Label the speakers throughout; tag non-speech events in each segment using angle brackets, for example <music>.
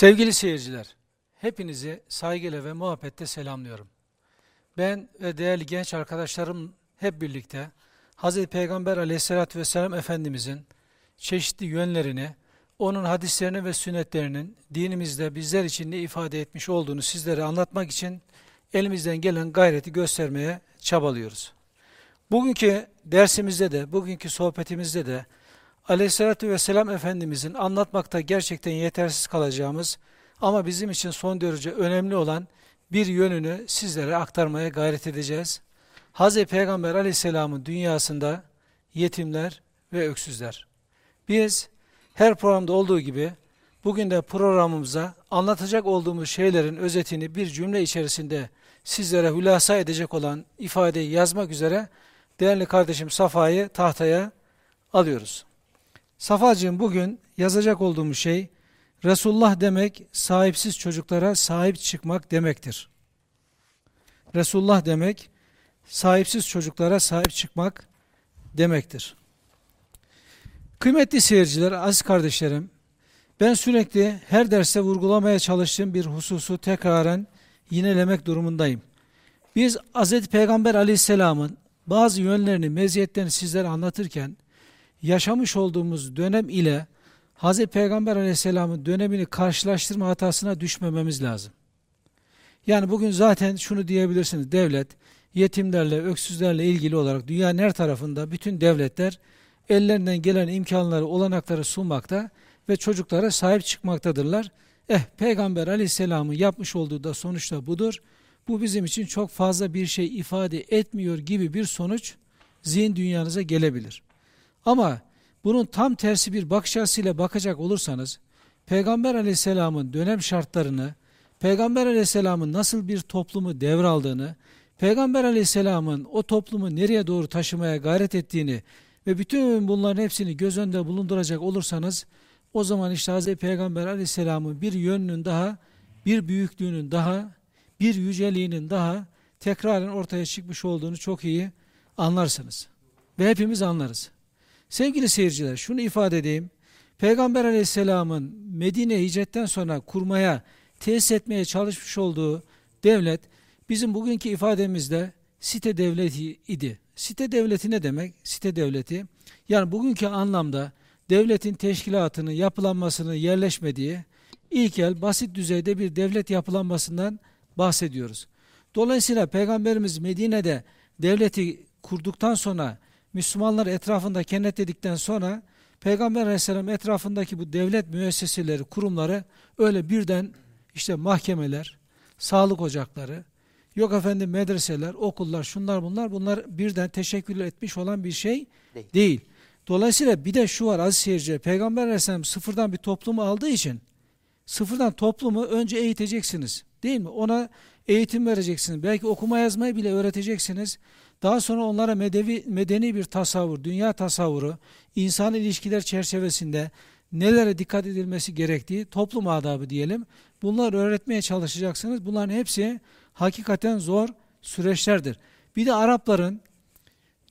Speaker 1: Sevgili seyirciler, hepinizi saygıyla ve muhabbetle selamlıyorum. Ben ve değerli genç arkadaşlarım hep birlikte Hz. Peygamber aleyhissalatü vesselam Efendimizin çeşitli yönlerini, onun hadislerini ve sünnetlerinin dinimizde bizler için ne ifade etmiş olduğunu sizlere anlatmak için elimizden gelen gayreti göstermeye çabalıyoruz. Bugünkü dersimizde de, bugünkü sohbetimizde de Aleyhisselatü Vesselam Efendimizin anlatmakta gerçekten yetersiz kalacağımız ama bizim için son derece önemli olan bir yönünü sizlere aktarmaya gayret edeceğiz. Hz. Peygamber Aleyhisselam'ın dünyasında yetimler ve öksüzler. Biz her programda olduğu gibi bugün de programımıza anlatacak olduğumuz şeylerin özetini bir cümle içerisinde sizlere hülasa edecek olan ifadeyi yazmak üzere değerli kardeşim Safa'yı tahtaya alıyoruz. Safacığım bugün yazacak olduğumuz şey Resulullah demek sahipsiz çocuklara sahip çıkmak demektir. Resulullah demek sahipsiz çocuklara sahip çıkmak demektir. Kıymetli seyirciler, aziz kardeşlerim, ben sürekli her derste vurgulamaya çalıştığım bir hususu tekraren yinelemek durumundayım. Biz Hz. Peygamber aleyhisselamın bazı yönlerini, meziyetlerini sizlere anlatırken, yaşamış olduğumuz dönem ile Hz. Peygamber aleyhisselamın dönemini karşılaştırma hatasına düşmememiz lazım. Yani bugün zaten şunu diyebilirsiniz, devlet, yetimlerle, öksüzlerle ilgili olarak dünyanın her tarafında bütün devletler ellerinden gelen imkanları, olanakları sunmakta ve çocuklara sahip çıkmaktadırlar. Eh, Peygamber aleyhisselamın yapmış olduğu da sonuçta budur. Bu bizim için çok fazla bir şey ifade etmiyor gibi bir sonuç zihin dünyanıza gelebilir. Ama bunun tam tersi bir bakış açısıyla bakacak olursanız, Peygamber aleyhisselamın dönem şartlarını, Peygamber aleyhisselamın nasıl bir toplumu devraldığını, Peygamber aleyhisselamın o toplumu nereye doğru taşımaya gayret ettiğini ve bütün bunların hepsini göz önünde bulunduracak olursanız, o zaman işte Hz. Peygamber aleyhisselamın bir yönünün daha, bir büyüklüğünün daha, bir yüceliğinin daha tekraren ortaya çıkmış olduğunu çok iyi anlarsınız. Ve hepimiz anlarız. Sevgili seyirciler şunu ifade edeyim. Peygamber aleyhisselamın Medine hicretten sonra kurmaya, tesis etmeye çalışmış olduğu devlet bizim bugünkü ifademizde site devleti idi. Site devleti ne demek? Site devleti yani bugünkü anlamda devletin teşkilatını, yapılanmasını yerleşmediği ilkel, basit düzeyde bir devlet yapılanmasından bahsediyoruz. Dolayısıyla Peygamberimiz Medine'de devleti kurduktan sonra Müslümanlar etrafında kennetledikten sonra Peygamber Aleyhisselam etrafındaki bu devlet müesseseleri, kurumları öyle birden işte mahkemeler, sağlık ocakları, yok efendim medreseler, okullar, şunlar bunlar bunlar birden teşekkül etmiş olan bir şey değil. değil. Dolayısıyla bir de şu var aziz seyirciler, Peygamber Aleyhisselam sıfırdan bir toplumu aldığı için sıfırdan toplumu önce eğiteceksiniz. Değil mi? Ona eğitim vereceksiniz. Belki okuma yazmayı bile öğreteceksiniz. Daha sonra onlara medevi, medeni bir tasavvur, dünya tasavvuru, insan ilişkiler çerçevesinde nelere dikkat edilmesi gerektiği, toplum adabı diyelim. Bunları öğretmeye çalışacaksınız. Bunların hepsi hakikaten zor süreçlerdir. Bir de Arapların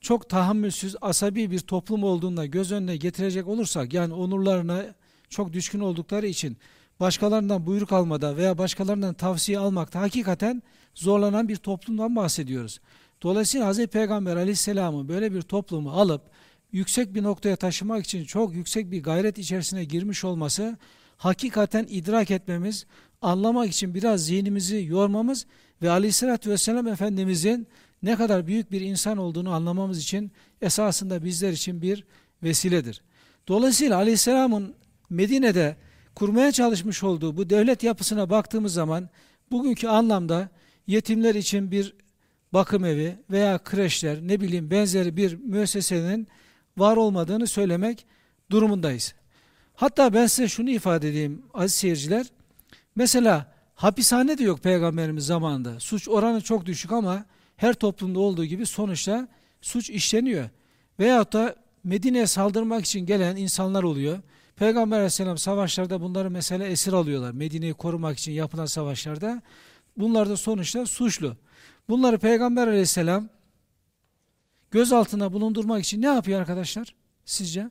Speaker 1: çok tahammülsüz, asabi bir toplum olduğunda göz önüne getirecek olursak, yani onurlarına çok düşkün oldukları için başkalarından buyruk almada veya başkalarından tavsiye almakta hakikaten zorlanan bir toplumdan bahsediyoruz. Dolayısıyla Hz. Peygamber aleyhisselamı böyle bir toplumu alıp yüksek bir noktaya taşımak için çok yüksek bir gayret içerisine girmiş olması hakikaten idrak etmemiz, anlamak için biraz zihnimizi yormamız ve aleyhissalatü vesselam Efendimizin ne kadar büyük bir insan olduğunu anlamamız için esasında bizler için bir vesiledir. Dolayısıyla aleyhisselamın Medine'de kurmaya çalışmış olduğu bu devlet yapısına baktığımız zaman bugünkü anlamda yetimler için bir bakım evi veya kreşler ne bileyim benzeri bir müessesenin var olmadığını söylemek durumundayız. Hatta ben size şunu ifade edeyim aziz seyirciler. Mesela hapishane de yok peygamberimiz zamanında. Suç oranı çok düşük ama her toplumda olduğu gibi sonuçta suç işleniyor. Veyahut da Medine'ye saldırmak için gelen insanlar oluyor. Peygamber aleyhisselam savaşlarda bunları mesela esir alıyorlar. Medine'yi korumak için yapılan savaşlarda. Bunlar da sonuçta suçlu. Bunları Peygamber aleyhisselam gözaltına bulundurmak için ne yapıyor arkadaşlar sizce?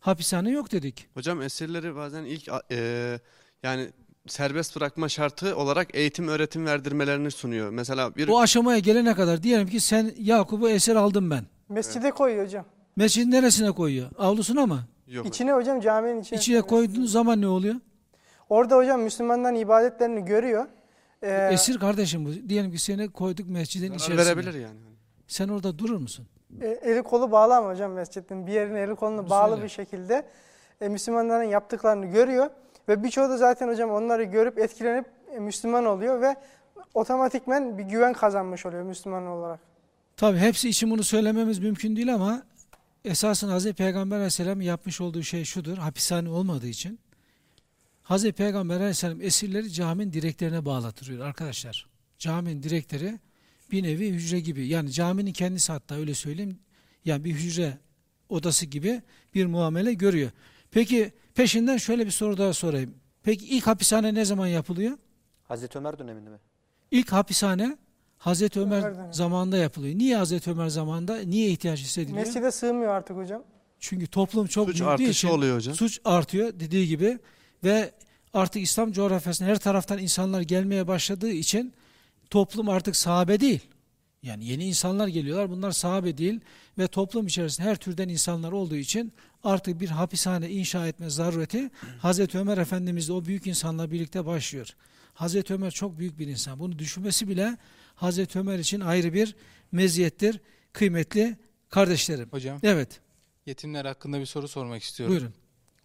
Speaker 1: Hapishane yok dedik.
Speaker 2: Hocam esirleri bazen ilk e, yani serbest bırakma şartı olarak eğitim öğretim verdirmelerini sunuyor. Mesela bir
Speaker 1: O aşamaya gelene kadar diyelim ki sen Yakup'u esir aldım ben.
Speaker 3: Mescide koyuyor hocam.
Speaker 1: Mescidin neresine koyuyor? Avlusuna mı?
Speaker 2: yok.
Speaker 3: İçine hocam caminin içine.
Speaker 1: İçine koyduğun zaman ne oluyor?
Speaker 3: Orada hocam Müslümanların ibadetlerini görüyor. Ee,
Speaker 1: Esir kardeşim bu. Diyelim ki seni koyduk mescidin
Speaker 2: Zarar
Speaker 1: içerisine.
Speaker 2: verebilir yani.
Speaker 1: Sen orada durur musun?
Speaker 3: e, eli kolu bağlı ama hocam mescidin. Bir yerine eli kolunu bağlı
Speaker 1: Söyle.
Speaker 3: bir şekilde e, Müslümanların yaptıklarını görüyor. Ve birçoğu da zaten hocam onları görüp etkilenip e, Müslüman oluyor ve otomatikmen bir güven kazanmış oluyor Müslüman olarak.
Speaker 1: Tabi hepsi için bunu söylememiz mümkün değil ama esasın Hazreti Peygamber Aleyhisselam yapmış olduğu şey şudur. Hapishane olmadığı için Hazreti Peygamber Aleyhisselam esirleri caminin direklerine bağlatırıyor arkadaşlar. Caminin direkleri bir nevi hücre gibi. Yani caminin kendisi hatta öyle söyleyeyim. Yani bir hücre odası gibi bir muamele görüyor. Peki peşinden şöyle bir soru daha sorayım. Peki ilk hapishane ne zaman yapılıyor?
Speaker 4: Hazreti Ömer döneminde mi?
Speaker 1: İlk hapishane Hazreti Ömer
Speaker 3: Ömer
Speaker 1: zamanında yapılıyor. Niye Hazreti Ömer zamanında? Niye ihtiyaç hissediliyor?
Speaker 3: Mescide sığmıyor artık hocam.
Speaker 1: Çünkü toplum çok
Speaker 2: Suç
Speaker 1: büyüdüğü için
Speaker 2: oluyor hocam.
Speaker 1: suç artıyor dediği gibi ve artık İslam coğrafyasına her taraftan insanlar gelmeye başladığı için toplum artık sahabe değil. Yani yeni insanlar geliyorlar. Bunlar sahabe değil ve toplum içerisinde her türden insanlar olduğu için artık bir hapishane inşa etme zarureti <clears throat> Hazreti Ömer Efendimiz de o büyük insanla birlikte başlıyor. Hazreti Ömer çok büyük bir insan. Bunu düşünmesi bile Hazreti Ömer için ayrı bir meziyettir. Kıymetli kardeşlerim.
Speaker 5: Hocam
Speaker 1: Evet,
Speaker 5: yetimler hakkında bir soru sormak istiyorum.
Speaker 1: buyurun.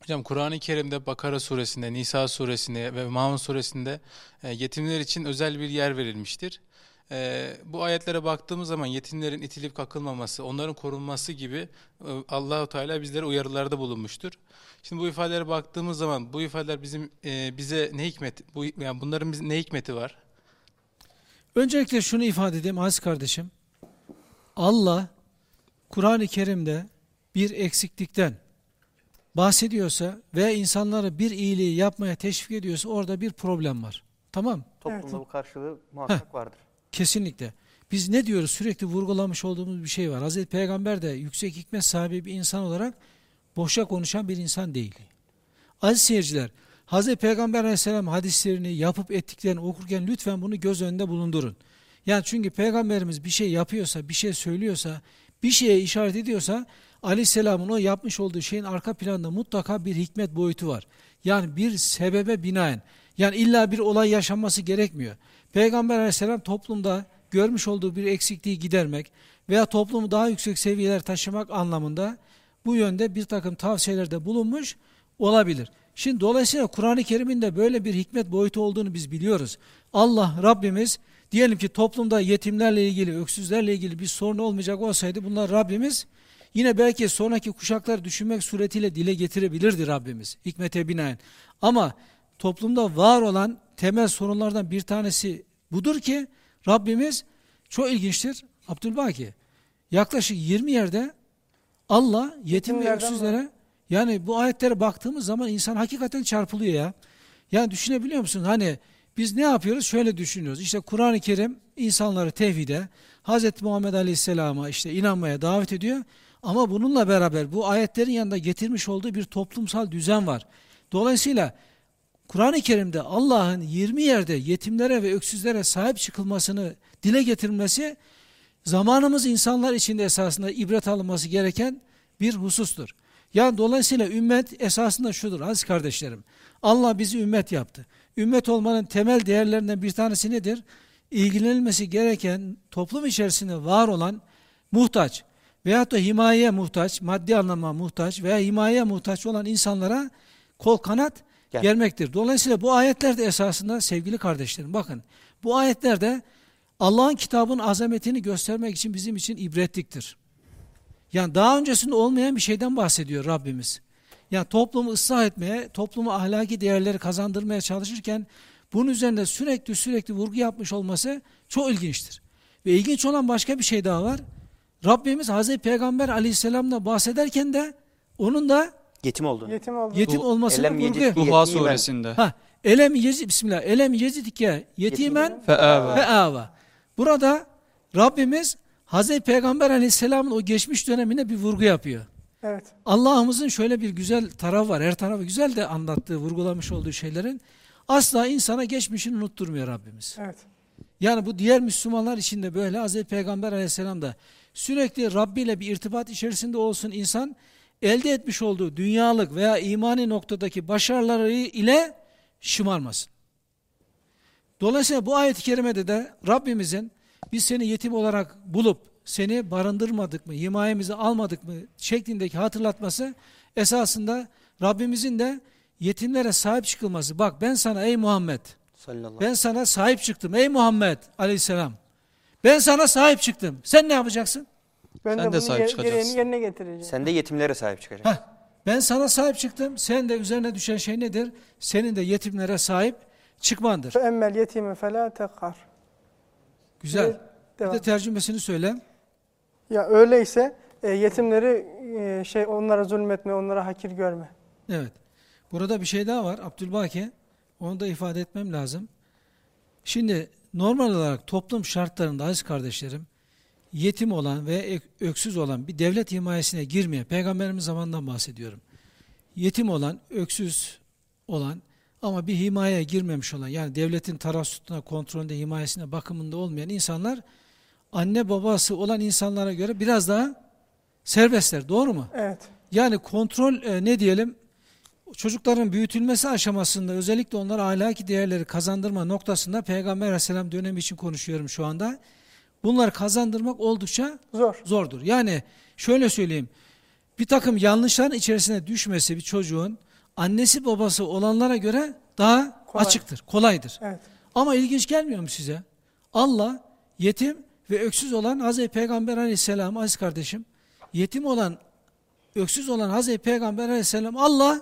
Speaker 5: Hocam Kur'an-ı Kerim'de Bakara suresinde, Nisa suresinde ve Maun suresinde e, yetimler için özel bir yer verilmiştir. E, bu ayetlere baktığımız zaman yetimlerin itilip kakılmaması, onların korunması gibi e, Allahu Teala bizlere uyarılarda bulunmuştur. Şimdi bu ifadelere baktığımız zaman bu ifadeler bizim bize ne hikmet bu yani bunların ne hikmeti var?
Speaker 1: Öncelikle şunu ifade edeyim aziz kardeşim. Allah Kur'an-ı Kerim'de bir eksiklikten bahsediyorsa ve insanları bir iyiliği yapmaya teşvik ediyorsa orada bir problem var. Tamam?
Speaker 4: Toplumda
Speaker 3: Evet.
Speaker 4: bu karşılığı muhakkak vardır.
Speaker 1: Kesinlikle. Biz ne diyoruz? Sürekli vurgulamış olduğumuz bir şey var. Hazreti Peygamber de yüksek hikmet sahibi bir insan olarak boşa konuşan bir insan değil. Aziz seyirciler, Hazreti Peygamber aleyhisselam hadislerini yapıp ettiklerini okurken lütfen bunu göz önünde bulundurun. Yani çünkü Peygamberimiz bir şey yapıyorsa, bir şey söylüyorsa, bir şeye işaret ediyorsa aleyhisselamın o yapmış olduğu şeyin arka planda mutlaka bir hikmet boyutu var. Yani bir sebebe binaen. Yani illa bir olay yaşanması gerekmiyor. Peygamber aleyhisselam toplumda görmüş olduğu bir eksikliği gidermek veya toplumu daha yüksek seviyelere taşımak anlamında bu yönde bir takım tavsiyelerde bulunmuş olabilir. Şimdi dolayısıyla Kur'an-ı Kerim'in de böyle bir hikmet boyutu olduğunu biz biliyoruz. Allah Rabbimiz diyelim ki toplumda yetimlerle ilgili, öksüzlerle ilgili bir sorun olmayacak olsaydı bunlar Rabbimiz yine belki sonraki kuşaklar düşünmek suretiyle dile getirebilirdi Rabbimiz hikmete binaen. Ama toplumda var olan temel sorunlardan bir tanesi budur ki Rabbimiz çok ilginçtir. Abdülbaki yaklaşık 20 yerde Allah yetim ve öksüzlere yani bu ayetlere baktığımız zaman insan hakikaten çarpılıyor ya. Yani düşünebiliyor musun? Hani biz ne yapıyoruz? Şöyle düşünüyoruz. İşte Kur'an-ı Kerim insanları tevhide, Hz. Muhammed Aleyhisselam'a işte inanmaya davet ediyor. Ama bununla beraber bu ayetlerin yanında getirmiş olduğu bir toplumsal düzen var. Dolayısıyla Kur'an-ı Kerim'de Allah'ın 20 yerde yetimlere ve öksüzlere sahip çıkılmasını dile getirmesi zamanımız insanlar içinde esasında ibret alınması gereken bir husustur. Yani dolayısıyla ümmet esasında şudur aziz kardeşlerim. Allah bizi ümmet yaptı. Ümmet olmanın temel değerlerinden bir tanesi nedir? İlgilenilmesi gereken toplum içerisinde var olan muhtaç veyahut da himayeye muhtaç, maddi anlamda muhtaç veya himayeye muhtaç olan insanlara kol kanat
Speaker 4: Gel.
Speaker 1: gelmektir. Dolayısıyla bu ayetler de esasında sevgili kardeşlerim bakın bu ayetlerde Allah'ın kitabın azametini göstermek için bizim için ibretliktir. Yani daha öncesinde olmayan bir şeyden bahsediyor Rabbimiz. Yani toplumu ıslah etmeye, toplumu ahlaki değerleri kazandırmaya çalışırken bunun üzerinde sürekli sürekli vurgu yapmış olması çok ilginçtir. Ve ilginç olan başka bir şey daha var. Rabbimiz Hazreti Peygamber aleyhisselamla bahsederken de onun da
Speaker 4: Yetim olduğunu.
Speaker 3: Yetim oldu.
Speaker 1: yetim
Speaker 4: Bu
Speaker 1: olmasını
Speaker 4: elem yecid-
Speaker 1: vurguluyor.
Speaker 6: Duha suresinde.
Speaker 1: Ha, elem yezid bismillah. Elem yezidike yetimen
Speaker 6: Fe'ave.
Speaker 1: ve ava. Burada Rabbimiz Hazreti Peygamber Aleyhisselam'ın o geçmiş dönemine bir vurgu yapıyor.
Speaker 3: Evet.
Speaker 1: Allah'ımızın şöyle bir güzel tarafı var. Her tarafı güzel de anlattığı, vurgulamış olduğu şeylerin. Asla insana geçmişini unutturmuyor Rabbimiz.
Speaker 3: Evet.
Speaker 1: Yani bu diğer Müslümanlar için de böyle Hazreti Peygamber aleyhisselam da sürekli Rabbi ile bir irtibat içerisinde olsun insan elde etmiş olduğu dünyalık veya imani noktadaki başarıları ile şımarmasın. Dolayısıyla bu ayet-i kerimede de Rabbimizin biz seni yetim olarak bulup seni barındırmadık mı, himayemizi almadık mı şeklindeki hatırlatması esasında Rabbimizin de yetimlere sahip çıkılması. Bak ben sana ey Muhammed
Speaker 4: Sallallahu.
Speaker 1: ben sana sahip çıktım ey Muhammed aleyhisselam. Ben sana sahip çıktım. Sen ne yapacaksın?
Speaker 3: Ben
Speaker 2: Sen
Speaker 3: de
Speaker 2: de
Speaker 3: bunu
Speaker 2: sahip çıkacaksın.
Speaker 3: yerine getireceğim.
Speaker 4: Sen de yetimlere sahip çıkacaksın.
Speaker 1: Heh, ben sana sahip çıktım. Sen de üzerine düşen şey nedir? Senin de yetimlere sahip çıkmandır.
Speaker 3: Emmel yetime felâ tekkar.
Speaker 1: Güzel.
Speaker 3: Evet,
Speaker 1: Bir
Speaker 3: devam.
Speaker 1: de tercümesini söyle.
Speaker 3: Ya öyleyse e, yetimleri e, şey onlara zulmetme, onlara hakir görme.
Speaker 1: Evet. Burada bir şey daha var. Abdülbaki. Onu da ifade etmem lazım. Şimdi normal olarak toplum şartlarında aziz kardeşlerim yetim olan ve öksüz olan bir devlet himayesine girmeyen peygamberimiz zamanından bahsediyorum. Yetim olan, öksüz olan ama bir himayeye girmemiş olan yani devletin tarassutuna, kontrolünde, himayesine, bakımında olmayan insanlar anne babası olan insanlara göre biraz daha serbestler. Doğru mu?
Speaker 3: Evet.
Speaker 1: Yani kontrol e, ne diyelim çocukların büyütülmesi aşamasında özellikle onlara ahlaki değerleri kazandırma noktasında Peygamber Aleyhisselam dönemi için konuşuyorum şu anda. Bunları kazandırmak oldukça
Speaker 3: Zor.
Speaker 1: zordur. Yani şöyle söyleyeyim bir takım yanlışların içerisine düşmesi bir çocuğun annesi babası olanlara göre daha
Speaker 3: Kolay.
Speaker 1: açıktır, kolaydır.
Speaker 3: Evet.
Speaker 1: Ama ilginç gelmiyor mu size? Allah yetim ve öksüz olan Hazreti Peygamber Aleyhisselam aziz kardeşim, yetim olan, öksüz olan Hazreti Peygamber Aleyhisselam Allah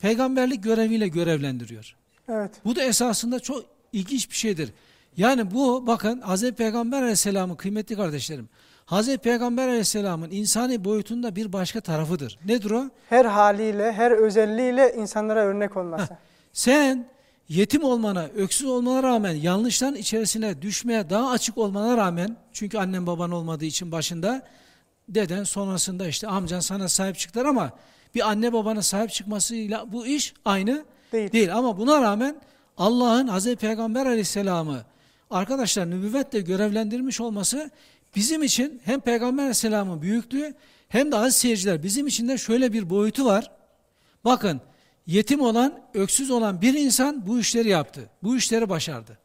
Speaker 1: peygamberlik göreviyle görevlendiriyor.
Speaker 3: Evet.
Speaker 1: Bu da esasında çok ilginç bir şeydir. Yani bu bakın Hazreti Peygamber Aleyhisselam'ın kıymetli kardeşlerim, Hazreti Peygamber Aleyhisselam'ın insani boyutunda bir başka tarafıdır. Nedir o?
Speaker 3: Her haliyle, her özelliğiyle insanlara örnek olması.
Speaker 1: Sen yetim olmana, öksüz olmana rağmen, yanlışların içerisine düşmeye daha açık olmana rağmen, çünkü annen baban olmadığı için başında, deden sonrasında işte amcan sana sahip çıktılar ama bir anne babana sahip çıkmasıyla bu iş aynı
Speaker 3: Değil.
Speaker 1: değil. Ama buna rağmen Allah'ın Hazreti Peygamber Aleyhisselam'ı arkadaşlar nübüvvetle görevlendirmiş olması bizim için hem Peygamber Aleyhisselam'ın büyüklüğü hem de aziz seyirciler bizim için de şöyle bir boyutu var. Bakın yetim olan, öksüz olan bir insan bu işleri yaptı. Bu işleri başardı.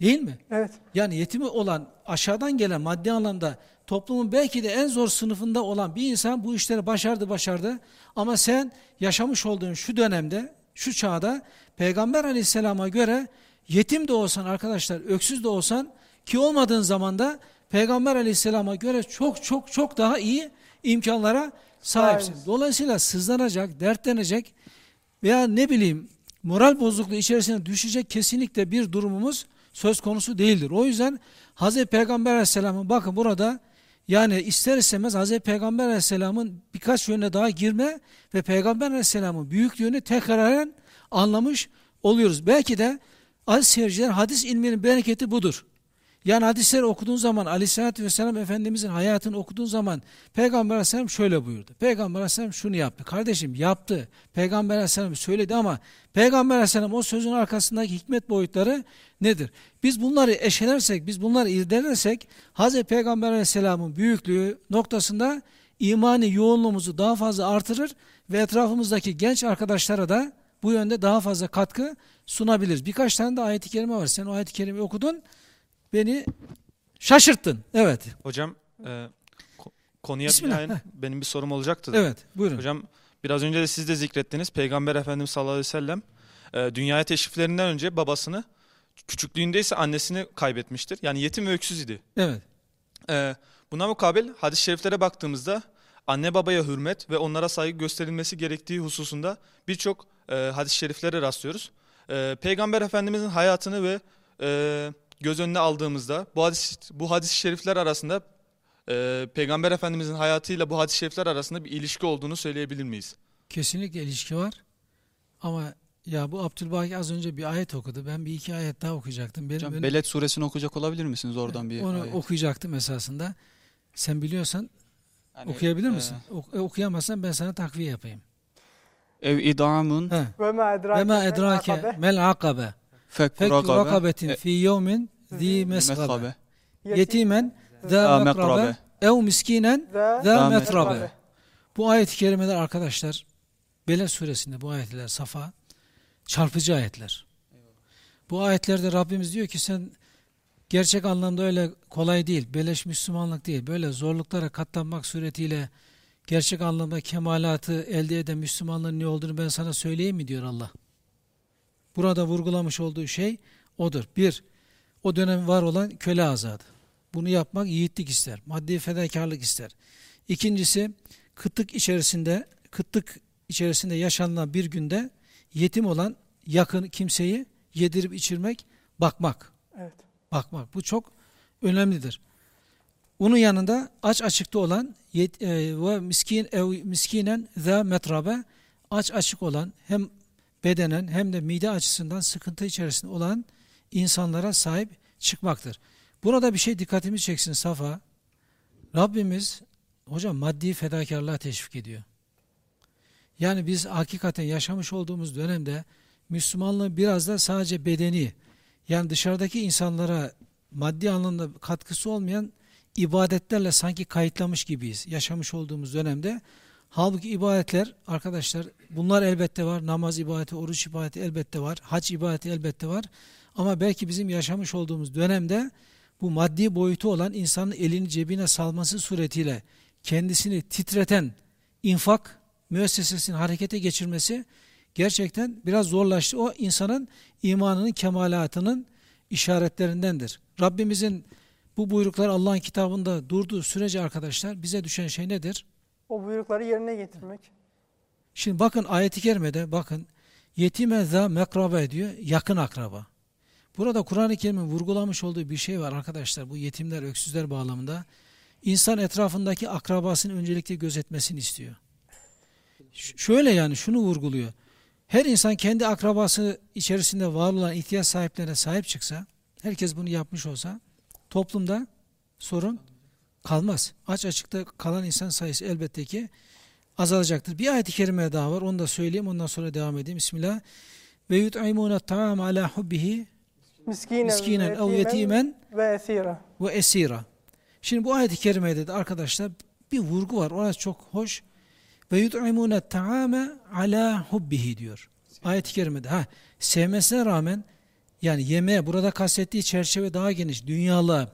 Speaker 1: Değil mi?
Speaker 3: Evet.
Speaker 1: Yani yetimi olan, aşağıdan gelen maddi anlamda toplumun belki de en zor sınıfında olan bir insan bu işleri başardı başardı. Ama sen yaşamış olduğun şu dönemde, şu çağda Peygamber aleyhisselama göre yetim de olsan arkadaşlar, öksüz de olsan ki olmadığın zamanda Peygamber aleyhisselama göre çok çok çok daha iyi imkanlara sahipsin. Dolayısıyla sızlanacak, dertlenecek veya ne bileyim moral bozukluğu içerisine düşecek kesinlikle bir durumumuz söz konusu değildir. O yüzden Hazreti Peygamber Aleyhisselam'ın bakın burada yani ister istemez Hazreti Peygamber Aleyhisselam'ın birkaç yönüne daha girme ve Peygamber Aleyhisselam'ın büyüklüğünü tekraren anlamış oluyoruz. Belki de aziz seyirciler hadis ilminin bereketi budur. Yani hadisleri okuduğun zaman Aleyhisselatü Vesselam Efendimizin hayatını okuduğun zaman Peygamber Aleyhisselam şöyle buyurdu. Peygamber Aleyhisselam şunu yaptı. Kardeşim yaptı. Peygamber Aleyhisselam söyledi ama Peygamber Aleyhisselam o sözün arkasındaki hikmet boyutları nedir? Biz bunları eşelersek, biz bunları irdelersek Hazreti Peygamber Aleyhisselam'ın büyüklüğü noktasında imani yoğunluğumuzu daha fazla artırır ve etrafımızdaki genç arkadaşlara da bu yönde daha fazla katkı sunabiliriz. Birkaç tane de ayet-i kerime var. Sen o ayet-i kerimeyi okudun. Beni şaşırttın. Evet.
Speaker 6: Hocam e, ko- konuya
Speaker 1: Bismillah,
Speaker 6: binaen benim bir sorum olacaktı. da.
Speaker 1: Evet. Buyurun.
Speaker 6: Hocam biraz önce de siz de zikrettiniz. Peygamber Efendimiz sallallahu aleyhi ve sellem e, dünyaya teşriflerinden önce babasını küçüklüğünde ise annesini kaybetmiştir. Yani yetim ve öksüz idi.
Speaker 1: Evet.
Speaker 6: E, buna mukabil hadis-i şeriflere baktığımızda anne babaya hürmet ve onlara saygı gösterilmesi gerektiği hususunda birçok e, hadis-i şeriflere rastlıyoruz. E, Peygamber Efendimizin hayatını ve e, göz önüne aldığımızda bu hadis bu hadis-i şerifler arasında e, Peygamber Efendimizin hayatıyla bu hadis-i şerifler arasında bir ilişki olduğunu söyleyebilir miyiz?
Speaker 1: Kesinlikle ilişki var. Ama ya bu Abdülbaki az önce bir ayet okudu. Ben bir iki ayet daha okuyacaktım. Benim
Speaker 7: Hocam
Speaker 1: önüm-
Speaker 7: Beled suresini okuyacak olabilir misiniz oradan bir
Speaker 1: onu
Speaker 7: ayet?
Speaker 1: okuyacaktım esasında. Sen biliyorsan
Speaker 7: Hani,
Speaker 1: okuyabilir
Speaker 7: e,
Speaker 1: misin? E, okuyamazsan ben sana takviye yapayım.
Speaker 7: Ev id'amun.
Speaker 3: Ve ma edrake mel akabe.
Speaker 7: Rakabe.
Speaker 1: rakabetin
Speaker 7: e,
Speaker 1: fi yevmin zi
Speaker 7: mesgabe.
Speaker 1: mesgabe. Yetimen
Speaker 7: Za mekrabe.
Speaker 1: ev miskinen za
Speaker 7: metrabe.
Speaker 1: Bu ayet-i kerimeler arkadaşlar Beled suresinde bu ayetler Safa çarpıcı ayetler. Bu ayetlerde Rabbimiz diyor ki sen gerçek anlamda öyle kolay değil. Beleş Müslümanlık değil. Böyle zorluklara katlanmak suretiyle gerçek anlamda kemalatı elde eden Müslümanlığın ne olduğunu ben sana söyleyeyim mi diyor Allah. Burada vurgulamış olduğu şey odur. Bir, o dönem var olan köle azadı. Bunu yapmak yiğitlik ister. Maddi fedakarlık ister. İkincisi, kıtlık içerisinde, kıtlık içerisinde yaşanılan bir günde yetim olan yakın kimseyi yedirip içirmek, bakmak.
Speaker 3: Evet.
Speaker 1: Bakmak. Bu çok önemlidir. Bunun yanında aç açıkta olan e, ve miskin ev miskinen za metrabe aç açık olan hem bedenen hem de mide açısından sıkıntı içerisinde olan insanlara sahip çıkmaktır. Burada bir şey dikkatimi çeksin Safa. Rabbimiz hocam maddi fedakarlığa teşvik ediyor. Yani biz hakikaten yaşamış olduğumuz dönemde Müslümanlığın biraz da sadece bedeni yani dışarıdaki insanlara maddi anlamda katkısı olmayan ibadetlerle sanki kayıtlamış gibiyiz yaşamış olduğumuz dönemde. Halbuki ibadetler arkadaşlar bunlar elbette var. Namaz ibadeti, oruç ibadeti elbette var. Hac ibadeti elbette var. Ama belki bizim yaşamış olduğumuz dönemde bu maddi boyutu olan insanın elini cebine salması suretiyle kendisini titreten infak müessesesini harekete geçirmesi gerçekten biraz zorlaştı. O insanın imanının kemalatının işaretlerindendir. Rabbimizin bu buyruklar Allah'ın kitabında durduğu sürece arkadaşlar bize düşen şey nedir?
Speaker 3: O buyrukları yerine getirmek.
Speaker 1: Şimdi bakın ayet-i kerimede bakın yetime za mekrabe diyor yakın akraba. Burada Kur'an-ı Kerim'in vurgulamış olduğu bir şey var arkadaşlar bu yetimler öksüzler bağlamında. İnsan etrafındaki akrabasını öncelikle gözetmesini istiyor. Ş- şöyle yani şunu vurguluyor. Her insan kendi akrabası içerisinde var olan ihtiyaç sahiplerine sahip çıksa, herkes bunu yapmış olsa toplumda sorun kalmaz. Aç açıkta kalan insan sayısı elbette ki azalacaktır. Bir ayet-i kerime daha var. Onu da söyleyeyim. Ondan sonra devam edeyim. Bismillah. Ve yut'imûne ta'am ala hubbihi
Speaker 3: Miskinen,
Speaker 1: miskinen ev yetimen
Speaker 3: ve esira.
Speaker 1: ve esira. Şimdi bu ayet-i kerimede de arkadaşlar bir vurgu var. Orası çok hoş. Ve yut'imûne ta'ame ala hubbihi diyor. Ayet-i kerimede. Ha, sevmesine rağmen yani yemeğe burada kastettiği çerçeve daha geniş. Dünyalığa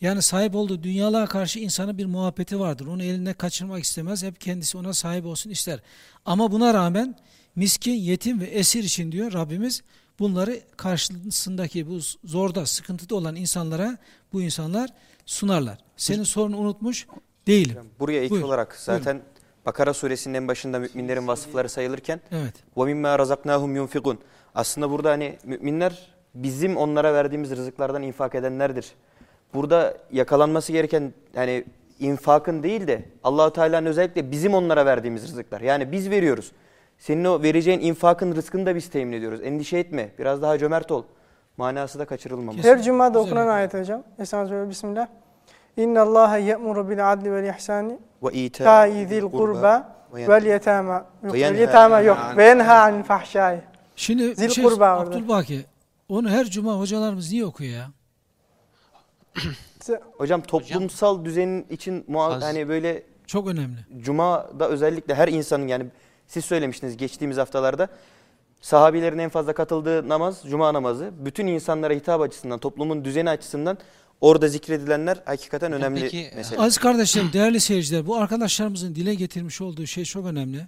Speaker 1: yani sahip olduğu dünyalığa karşı insanın bir muhabbeti vardır. Onu eline kaçırmak istemez. Hep kendisi ona sahip olsun ister. Ama buna rağmen miskin, yetim ve esir için diyor Rabbimiz bunları karşısındaki bu zorda, sıkıntıda olan insanlara bu insanlar sunarlar. Senin sorunu unutmuş değilim.
Speaker 4: Buraya ek
Speaker 1: Buyur.
Speaker 4: olarak zaten Buyurun. Bakara suresinin en başında müminlerin vasıfları sayılırken
Speaker 1: evet.
Speaker 4: وَمِمَّا رَزَقْنَاهُمْ يُنْفِقُونَ Aslında burada hani müminler bizim onlara verdiğimiz rızıklardan infak edenlerdir burada yakalanması gereken yani infakın değil de Allahu Teala'nın özellikle bizim onlara verdiğimiz rızıklar. Yani biz veriyoruz. Senin o vereceğin infakın rızkını da biz temin ediyoruz. Endişe etme. Biraz daha cömert ol. Manası da kaçırılmaması.
Speaker 3: Her cuma
Speaker 1: da
Speaker 3: okunan ayet hocam. Estağfirullah. Bismillah. İnna Allaha ye'muru bil adli vel ihsani
Speaker 4: ve
Speaker 3: ita'i zil kurba vel yetama. Vel yetama yok. Ve yenha anil fahşai.
Speaker 1: Şimdi
Speaker 3: zil
Speaker 1: bir şey, Abdülbaki onu her cuma hocalarımız niye okuyor ya?
Speaker 4: Hocam toplumsal düzenin için muha-
Speaker 5: Az-
Speaker 4: hani böyle
Speaker 1: Çok önemli.
Speaker 4: Cuma'da özellikle her insanın yani siz söylemiştiniz geçtiğimiz haftalarda sahabilerin en fazla katıldığı namaz Cuma namazı. Bütün insanlara hitap açısından, toplumun düzeni açısından orada zikredilenler hakikaten
Speaker 5: Hocam
Speaker 4: önemli
Speaker 5: peki,
Speaker 4: mesele.
Speaker 1: Aziz kardeşlerim, değerli seyirciler, bu arkadaşlarımızın dile getirmiş olduğu şey çok önemli.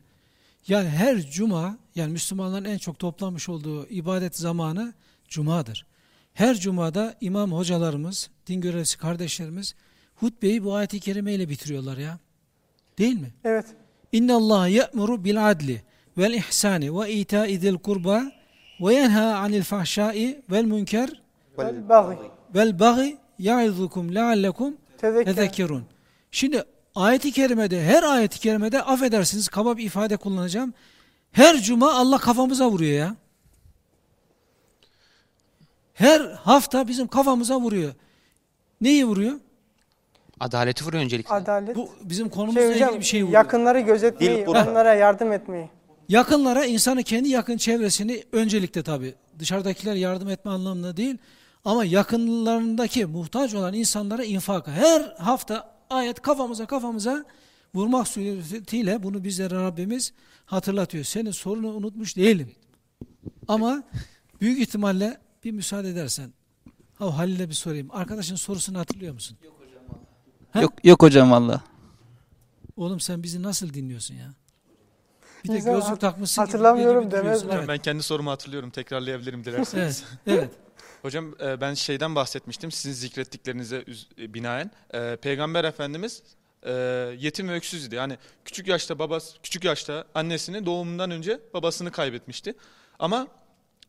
Speaker 1: Yani her cuma, yani Müslümanların en çok toplanmış olduğu ibadet zamanı cumadır. Her cumada imam hocalarımız, din görevlisi kardeşlerimiz hutbeyi bu ayet-i kerimeyle bitiriyorlar ya. Değil mi?
Speaker 3: Evet.
Speaker 1: İnna Allah ya'muru bil adli vel ihsani ve ita'i zil kurba ve yenha anil fahşai vel münker
Speaker 3: Vel bagi.
Speaker 1: vel bagi ya'izukum leallekum
Speaker 3: Tezekker.
Speaker 1: tezekkerun. Şimdi ayeti kerimede her ayeti kerimede affedersiniz kaba bir ifade kullanacağım. Her cuma Allah kafamıza vuruyor ya. Her hafta bizim kafamıza vuruyor. Neyi vuruyor?
Speaker 8: Adaleti vuruyor öncelikle.
Speaker 3: Adalet.
Speaker 1: Bu bizim konumuzla
Speaker 3: Şey hocam,
Speaker 1: ilgili bir şey vuruyor.
Speaker 3: yakınları gözetmeyi, onlara yardım etmeyi.
Speaker 1: Yakınlara insanı kendi yakın çevresini öncelikle tabi dışarıdakiler yardım etme anlamında değil ama yakınlarındaki muhtaç olan insanlara infak. Her hafta ayet kafamıza kafamıza vurmak suretiyle bunu bizlere Rabbimiz hatırlatıyor. Senin sorunu unutmuş değilim. Ama büyük ihtimalle bir müsaade edersen ha Halil'e bir sorayım. Arkadaşın sorusunu hatırlıyor musun? Ha?
Speaker 7: Yok yok hocam valla.
Speaker 1: Oğlum sen bizi nasıl dinliyorsun ya? Bir de
Speaker 3: İnsan
Speaker 1: gözlük takmışsın
Speaker 3: hatırlamıyorum
Speaker 1: gibi
Speaker 3: demez mi?
Speaker 1: Evet.
Speaker 6: Ben kendi sorumu hatırlıyorum. Tekrarlayabilirim dilerseniz.
Speaker 1: Evet. evet. <laughs>
Speaker 6: Hocam e, ben şeyden bahsetmiştim sizin zikrettiklerinize e, binaen. E, Peygamber Efendimiz yetim ve öksüzdü. Yani küçük yaşta babası küçük yaşta annesini doğumundan önce babasını kaybetmişti. Ama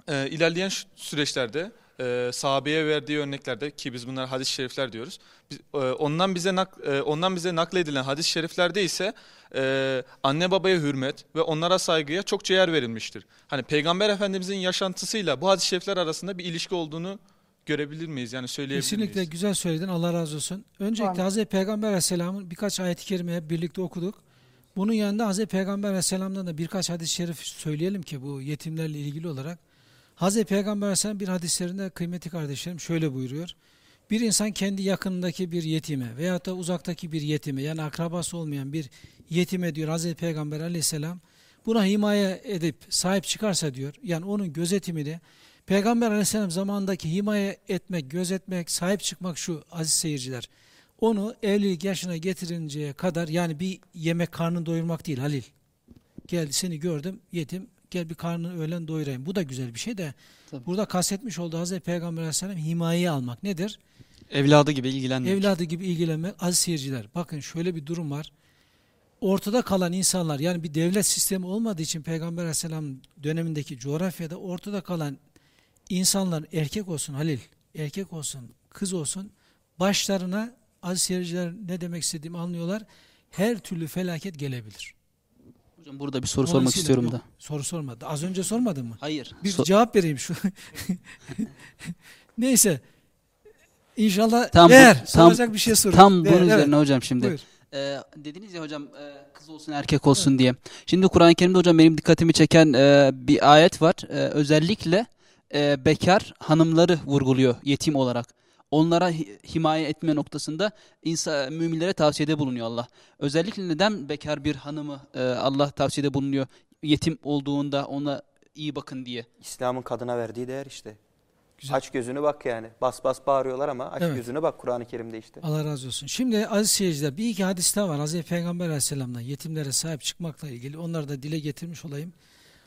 Speaker 6: e, ilerleyen süreçlerde e, sahabeye verdiği örneklerde ki biz bunlar hadis-i şerifler diyoruz. Biz, e, ondan bize nak, e, ondan bize nakledilen hadis-i şeriflerde ise e, anne babaya hürmet ve onlara saygıya çok yer verilmiştir. Hani Peygamber Efendimizin yaşantısıyla bu hadis-i şerifler arasında bir ilişki olduğunu görebilir miyiz? Yani söyleyebilir
Speaker 1: Kesinlikle
Speaker 6: miyiz?
Speaker 1: güzel söyledin. Allah razı olsun. Öncelikle
Speaker 3: Amin.
Speaker 1: Hazreti Peygamber Aleyhisselam'ın birkaç ayet-i kerime hep birlikte okuduk. Bunun yanında Hazreti Peygamber Aleyhisselam'dan da birkaç hadis-i şerif söyleyelim ki bu yetimlerle ilgili olarak. Hazreti Peygamber Aleyhisselam bir hadislerinde kıymetli kardeşlerim şöyle buyuruyor. Bir insan kendi yakınındaki bir yetime veyahut da uzaktaki bir yetime yani akrabası olmayan bir yetime diyor Hazreti Peygamber Aleyhisselam buna himaye edip sahip çıkarsa diyor yani onun gözetimini Peygamber Aleyhisselam zamanındaki himaye etmek, gözetmek, sahip çıkmak şu aziz seyirciler. Onu evlilik yaşına getirinceye kadar yani bir yemek karnını doyurmak değil Halil. Gel seni gördüm yetim gel bir karnını öğlen doyurayım. Bu da güzel bir şey de
Speaker 7: Tabii.
Speaker 1: burada kastetmiş olduğu Hazreti Peygamber Aleyhisselam himayeyi almak nedir?
Speaker 7: Evladı gibi ilgilenmek.
Speaker 1: Evladı gibi ilgilenmek aziz seyirciler. Bakın şöyle bir durum var. Ortada kalan insanlar yani bir devlet sistemi olmadığı için Peygamber Aleyhisselam dönemindeki coğrafyada ortada kalan insanlar erkek olsun Halil, erkek olsun, kız olsun başlarına aziz seyirciler ne demek istediğimi anlıyorlar. Her türlü felaket gelebilir.
Speaker 7: Hocam burada bir soru sormak
Speaker 1: Dolayısıyla-
Speaker 7: istiyorum
Speaker 1: Yok,
Speaker 7: da.
Speaker 1: Soru sormadı. Az önce sormadın mı?
Speaker 7: Hayır.
Speaker 1: Bir
Speaker 7: So-
Speaker 1: cevap vereyim şu. <laughs> Neyse. İnşallah
Speaker 7: Tam bu- tam-
Speaker 1: soracak bir şey sorun.
Speaker 7: Tam bunun
Speaker 1: evet.
Speaker 7: üzerine hocam şimdi.
Speaker 1: Buyur.
Speaker 7: Ee, dediniz ya hocam e, kız olsun erkek olsun diye. Şimdi Kur'an-ı Kerim'de hocam benim dikkatimi çeken e, bir ayet var. E, özellikle e, bekar hanımları vurguluyor yetim olarak. Onlara hi- himaye etme noktasında insan müminlere tavsiyede bulunuyor Allah. Özellikle neden bekar bir hanımı e, Allah tavsiyede bulunuyor? Yetim olduğunda ona iyi bakın diye.
Speaker 4: İslam'ın kadına verdiği değer işte.
Speaker 1: Güzel.
Speaker 4: Aç gözünü bak yani. Bas bas bağırıyorlar ama aç
Speaker 1: Evet.
Speaker 4: gözünü bak Kur'an-ı Kerim'de işte.
Speaker 1: Allah razı olsun. Şimdi aziz seyirciler bir iki hadis daha var. Hazreti Peygamber Aleyhisselam'dan yetimlere sahip çıkmakla ilgili. Onları da dile getirmiş olayım.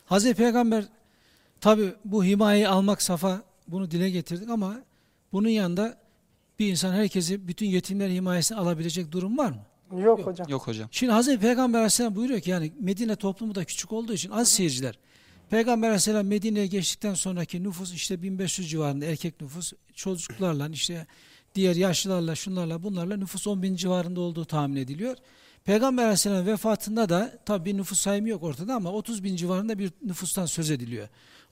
Speaker 1: Hazreti Peygamber tabi bu himayeyi almak safa bunu dile getirdik ama bunun yanında bir insan herkesi bütün yetimler himayesini alabilecek durum var mı?
Speaker 3: Yok hocam.
Speaker 7: Yok hocam.
Speaker 1: Şimdi Hazreti Peygamber Aleyhisselam buyuruyor ki yani Medine toplumu da küçük olduğu için az seyirciler. Peygamber Aleyhisselam Medine'ye geçtikten sonraki nüfus işte 1500 civarında erkek nüfus çocuklarla işte diğer yaşlılarla şunlarla bunlarla nüfus 10 bin civarında olduğu tahmin ediliyor. Peygamber Aleyhisselam vefatında da tabi bir nüfus sayımı yok ortada ama 30 bin civarında bir nüfustan söz ediliyor.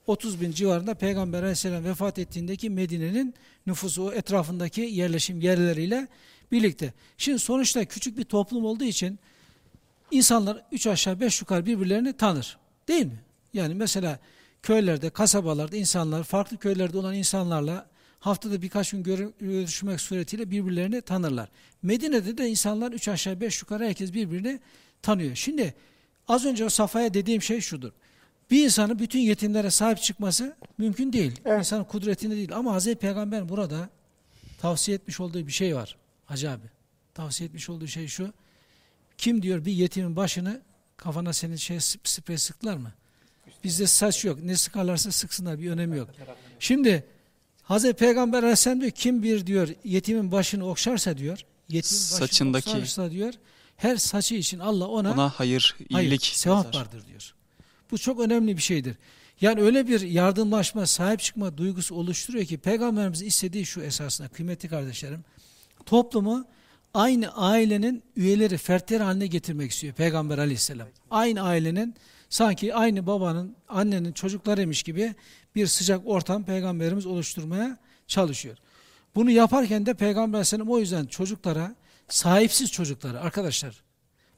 Speaker 1: 30 bin civarında Peygamber Aleyhisselam vefat ettiğindeki Medine'nin nüfusu o etrafındaki yerleşim yerleriyle birlikte. Şimdi sonuçta küçük bir toplum olduğu için insanlar üç aşağı beş yukarı birbirlerini tanır. Değil mi? Yani mesela köylerde, kasabalarda insanlar, farklı köylerde olan insanlarla haftada birkaç gün görü- görüşmek suretiyle birbirlerini tanırlar. Medine'de de insanlar üç aşağı beş yukarı herkes birbirini tanıyor. Şimdi az önce o safhaya dediğim şey şudur. Bir insanın bütün yetimlere sahip çıkması mümkün değil.
Speaker 3: Evet.
Speaker 1: İnsanın kudretinde değil. Ama Hazreti Peygamber burada tavsiye etmiş olduğu bir şey var. Hacı abi. Tavsiye etmiş olduğu şey şu. Kim diyor bir yetimin başını kafana senin şey sp- sprey sıktılar mı? Bizde saç yok. Ne sıkarlarsa sıksınlar bir önemi yok. Şimdi Hazreti Peygamber Aleyhisselam diyor kim bir diyor yetimin başını okşarsa diyor. Yetimin başını
Speaker 7: Saçındaki-
Speaker 1: okşarsa diyor. Her saçı için Allah ona,
Speaker 7: Ona hayır,
Speaker 1: hayır,
Speaker 7: iyilik
Speaker 1: sevap
Speaker 7: yazar.
Speaker 1: vardır diyor. Bu çok önemli bir şeydir. Yani öyle bir yardımlaşma, sahip çıkma duygusu oluşturuyor ki Peygamberimizin istediği şu esasında kıymetli kardeşlerim. Toplumu aynı ailenin üyeleri, fertleri haline getirmek istiyor Peygamber aleyhisselam. Aynı ailenin sanki aynı babanın, annenin çocuklarıymış gibi bir sıcak ortam Peygamberimiz oluşturmaya çalışıyor. Bunu yaparken de Peygamber aleyhisselam o yüzden çocuklara, sahipsiz çocuklara arkadaşlar,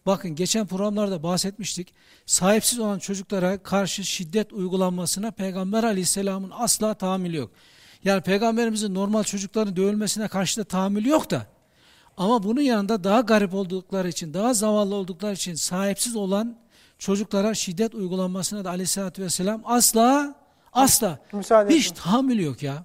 Speaker 1: Bakın geçen programlarda bahsetmiştik. Sahipsiz olan çocuklara karşı şiddet uygulanmasına Peygamber aleyhisselamın asla tahammülü yok. Yani Peygamberimizin normal çocukların dövülmesine karşı da tahammülü yok da. Ama bunun yanında daha garip oldukları için, daha zavallı oldukları için sahipsiz olan çocuklara şiddet uygulanmasına da aleyhissalatü vesselam asla, asla
Speaker 3: Müsaade
Speaker 1: hiç tahammülü yok ya.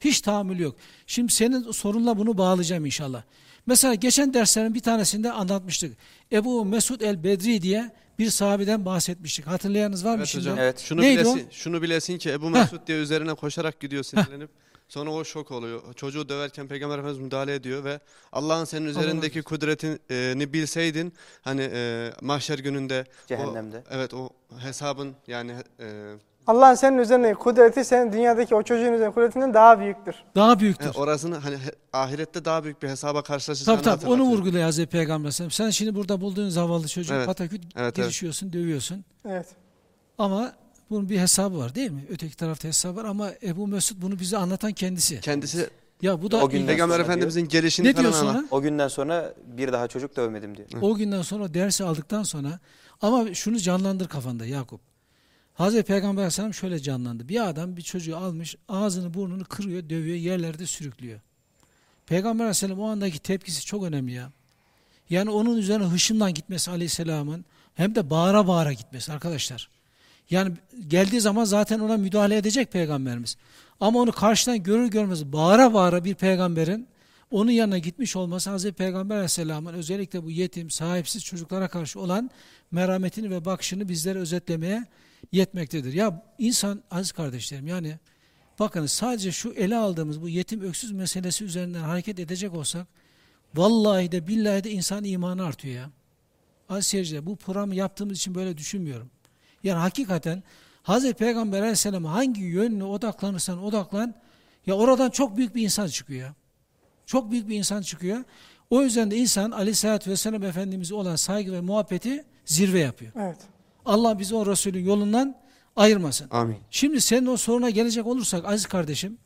Speaker 1: Hiç tahammülü yok. Şimdi senin sorunla bunu bağlayacağım inşallah. Mesela geçen derslerin bir tanesinde anlatmıştık. Ebu Mesud el-Bedri diye bir sahabeden bahsetmiştik. Hatırlayanınız var mı
Speaker 2: Evet
Speaker 1: şimdi?
Speaker 2: hocam.
Speaker 4: Evet.
Speaker 2: Şunu
Speaker 1: Neydi
Speaker 2: bilesin, şunu bilesin ki Ebu Mesud diye üzerine koşarak gidiyor sinirlenip sonra o şok oluyor. Çocuğu döverken Peygamber Efendimiz müdahale ediyor ve Allah'ın senin üzerindeki kudretini bilseydin hani e, mahşer gününde o-
Speaker 4: Cehennemde.
Speaker 2: evet o hesabın yani e,
Speaker 3: Allah'ın senin üzerine kudreti senin dünyadaki o çocuğun üzerine kudretinden daha büyüktür.
Speaker 1: Daha büyüktür.
Speaker 2: e, orasını hani he- ahirette daha büyük bir hesaba karşılaşacağını
Speaker 1: Tabii tabii onu
Speaker 2: hatırlatıyor.
Speaker 1: vurguluyor Hazreti Peygamber. Sen şimdi burada bulduğun zavallı çocuğu
Speaker 2: Evet.
Speaker 1: pataküt
Speaker 2: evet.
Speaker 1: girişiyorsun, dövüyorsun.
Speaker 3: Evet.
Speaker 1: Ama bunun bir hesabı var değil mi? Öteki tarafta hesabı var ama Ebu Mesud bunu bize anlatan kendisi.
Speaker 2: Kendisi
Speaker 1: Ya bu da
Speaker 4: O günden
Speaker 2: Peygamber
Speaker 4: sonra
Speaker 2: Efendimizin gelişini
Speaker 1: ne
Speaker 2: falan
Speaker 1: diyor sonra?
Speaker 4: O günden sonra bir daha çocuk dövmedim diyor.
Speaker 1: O günden sonra dersi aldıktan sonra ama şunu canlandır kafanda Yakup. Hazreti Peygamber Aleyhisselam şöyle canlandı. Bir adam bir çocuğu almış ağzını burnunu kırıyor, dövüyor, yerlerde sürüklüyor. Peygamber Aleyhisselam o andaki tepkisi çok önemli ya. Yani onun üzerine hışımdan gitmesi Aleyhisselam'ın hem de bağıra bağıra gitmesi arkadaşlar. Yani geldiği zaman zaten ona müdahale edecek Peygamberimiz. Ama onu karşıdan görür görmez bağıra bağıra bir peygamberin onun yanına gitmiş olması Hazreti Peygamber Aleyhisselam'ın özellikle bu yetim, sahipsiz çocuklara karşı olan merhametini ve bakışını bizlere özetlemeye yetmektedir. Ya insan aziz kardeşlerim yani bakın sadece şu ele aldığımız bu yetim öksüz meselesi üzerinden hareket edecek olsak vallahi de billahi de insan imanı artıyor ya. Aziz seyirciler bu programı yaptığımız için böyle düşünmüyorum. Yani hakikaten Hazreti Peygamber Aleyhisselam'a hangi yönüne odaklanırsan odaklan ya oradan çok büyük bir insan çıkıyor ya. Çok büyük bir insan çıkıyor. O yüzden de insan Aleyhisselatü Vesselam Efendimiz'e olan saygı ve muhabbeti zirve yapıyor.
Speaker 3: Evet.
Speaker 1: Allah bizi o Resulün yolundan ayırmasın.
Speaker 2: Amin.
Speaker 1: Şimdi senin o soruna gelecek olursak aziz kardeşim,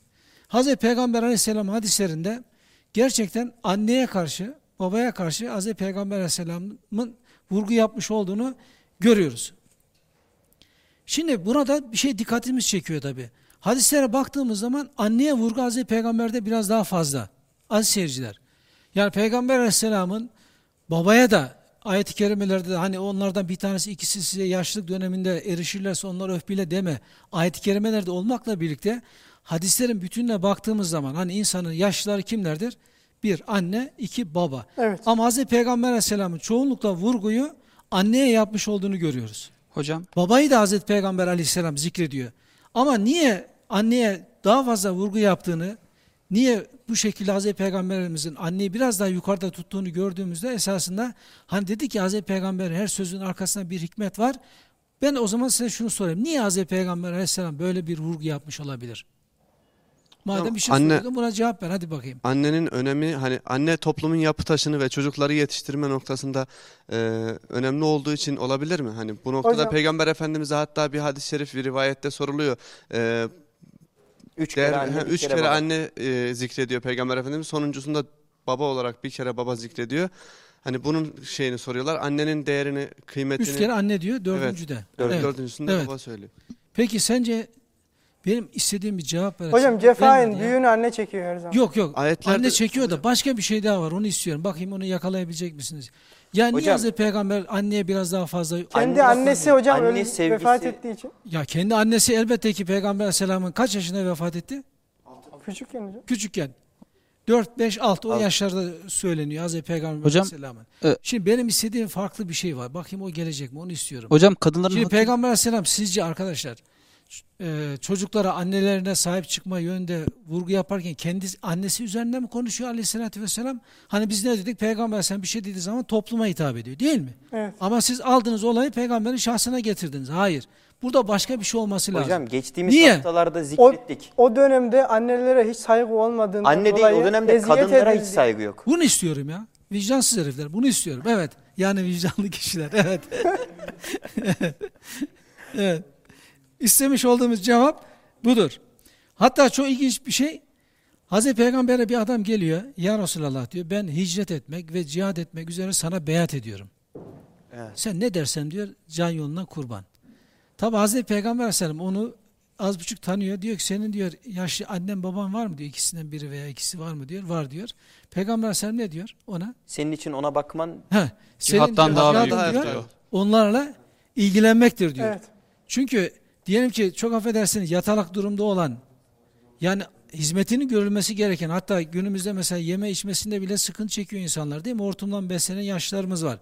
Speaker 1: Hazreti Peygamber Aleyhisselam hadislerinde gerçekten anneye karşı, babaya karşı Hazreti Peygamber Aleyhisselam'ın vurgu yapmış olduğunu görüyoruz. Şimdi burada bir şey dikkatimiz çekiyor tabi. Hadislere baktığımız zaman anneye vurgu Hazreti Peygamber'de biraz daha fazla. Aziz seyirciler. Yani Peygamber Aleyhisselam'ın babaya da ayet-i kerimelerde de hani onlardan bir tanesi ikisi size yaşlılık döneminde erişirlerse onlar öf bile deme. Ayet-i kerimelerde olmakla birlikte hadislerin bütününe baktığımız zaman hani insanın yaşlıları kimlerdir? Bir anne, iki baba.
Speaker 3: Evet.
Speaker 1: Ama Hazreti Peygamber Aleyhisselam'ın çoğunlukla vurguyu anneye yapmış olduğunu görüyoruz.
Speaker 7: Hocam
Speaker 1: Babayı da Hazreti Peygamber aleyhisselam zikrediyor. Ama niye anneye daha fazla vurgu yaptığını, niye bu şekilde Hazreti Peygamberimizin anneyi biraz daha yukarıda tuttuğunu gördüğümüzde esasında hani dedi ki Hazreti Peygamber her sözün arkasında bir hikmet var. Ben o zaman size şunu sorayım. Niye Hazreti Peygamber aleyhisselam böyle bir vurgu yapmış olabilir? Madem bir şey
Speaker 2: anne-
Speaker 1: sordun buna cevap ver hadi bakayım.
Speaker 2: Annenin önemi hani anne toplumun yapı taşını ve çocukları yetiştirme noktasında e, önemli olduğu için olabilir mi? Hani bu noktada
Speaker 3: Hocam-
Speaker 2: Peygamber Efendimiz'e hatta bir hadis-i şerif bir rivayette soruluyor. E,
Speaker 4: Üç
Speaker 2: değer-
Speaker 4: kere anne,
Speaker 2: ha,
Speaker 4: bir
Speaker 2: üç
Speaker 4: kere,
Speaker 2: kere
Speaker 4: baba.
Speaker 2: anne e, zikrediyor Peygamber Efendimiz. Sonuncusunda baba olarak bir kere baba zikrediyor. Hani bunun şeyini soruyorlar. Annenin değerini, kıymetini.
Speaker 1: Üç kere anne diyor dördüncüde. Evet.
Speaker 2: Dördüncüsünde
Speaker 1: Evet.
Speaker 2: baba söylüyor.
Speaker 1: Peki sence benim istediğim bir cevap ver.
Speaker 3: Hocam
Speaker 1: ya.
Speaker 3: büyüğünü anne çekiyor her zaman.
Speaker 1: Yok yok.
Speaker 2: Ayetlerde-
Speaker 1: Anne çekiyor da başka bir şey daha var. Onu istiyorum. Bakayım onu yakalayabilecek misiniz? Ya niye
Speaker 4: Hocam-
Speaker 1: Hazreti Peygamber anneye biraz daha fazla...
Speaker 3: Kendi
Speaker 4: Anne-
Speaker 3: annesi hocam
Speaker 4: Anne
Speaker 3: öyle
Speaker 4: sevgisi-
Speaker 3: vefat ettiği için.
Speaker 1: Ya kendi annesi elbette ki Peygamber Aleyhisselam'ın kaç yaşında vefat etti?
Speaker 3: Küçükken hocam.
Speaker 1: Küçükken. 4, 5, 6 o
Speaker 4: Altı.
Speaker 1: yaşlarda söyleniyor Hazreti Peygamber
Speaker 7: Hocam,
Speaker 1: Aleyhisselam'ın.
Speaker 7: e-
Speaker 1: Şimdi benim istediğim farklı bir şey var. Bakayım o gelecek mi onu istiyorum.
Speaker 7: hocam kadınların
Speaker 1: Şimdi
Speaker 7: hakkı-
Speaker 1: Peygamber Aleyhisselam sizce arkadaşlar e, çocuklara annelerine sahip çıkma yönünde vurgu yaparken kendi annesi üzerinde mi konuşuyor Aleyhisselatü Vesselam? Hani biz ne dedik? Peygamber Aleyhisselam bir şey dediği zaman topluma hitap ediyor değil mi?
Speaker 3: Evet.
Speaker 1: Ama siz aldınız olayı peygamberin şahsına getirdiniz. Hayır. Burada başka bir şey olması lazım.
Speaker 4: Hocam geçtiğimiz
Speaker 1: Niye?
Speaker 4: haftalarda
Speaker 3: O,
Speaker 4: zikrettik.
Speaker 3: o dönemde annelere hiç saygı olmadığından
Speaker 4: Anne değil o dönemde kadınlara hiç
Speaker 3: edildi.
Speaker 4: saygı yok.
Speaker 1: Bunu istiyorum ya. Vicdansız herifler. Bunu istiyorum. Evet. Yani vicdanlı kişiler. Evet. <laughs> evet. İstemiş olduğumuz cevap budur. Hatta çok ilginç bir şey. Hazreti Peygamber'e bir adam geliyor. Ya Resulallah diyor ben hicret etmek ve cihad etmek üzere sana beyat ediyorum.
Speaker 4: Evet.
Speaker 1: Sen ne dersen diyor can yoluna kurban. Tabi Hazreti Peygamber Aleyhisselam onu az buçuk tanıyor. Diyor ki senin diyor yaşlı annen baban var mı diyor. İkisinden biri veya ikisi var mı diyor. Var diyor. Peygamber Aleyhisselam ne diyor ona?
Speaker 4: Senin için ona bakman
Speaker 1: He, senin
Speaker 5: Cihattan
Speaker 1: diyor,
Speaker 5: daha büyük
Speaker 1: diyor,
Speaker 5: diyor.
Speaker 1: onlarla ilgilenmektir diyor.
Speaker 3: Evet.
Speaker 1: Çünkü diyelim ki çok affedersiniz yatalak durumda olan yani hizmetinin görülmesi gereken hatta günümüzde mesela yeme içmesinde bile sıkıntı çekiyor insanlar değil mi? Hortumdan beslenen yaşlarımız var.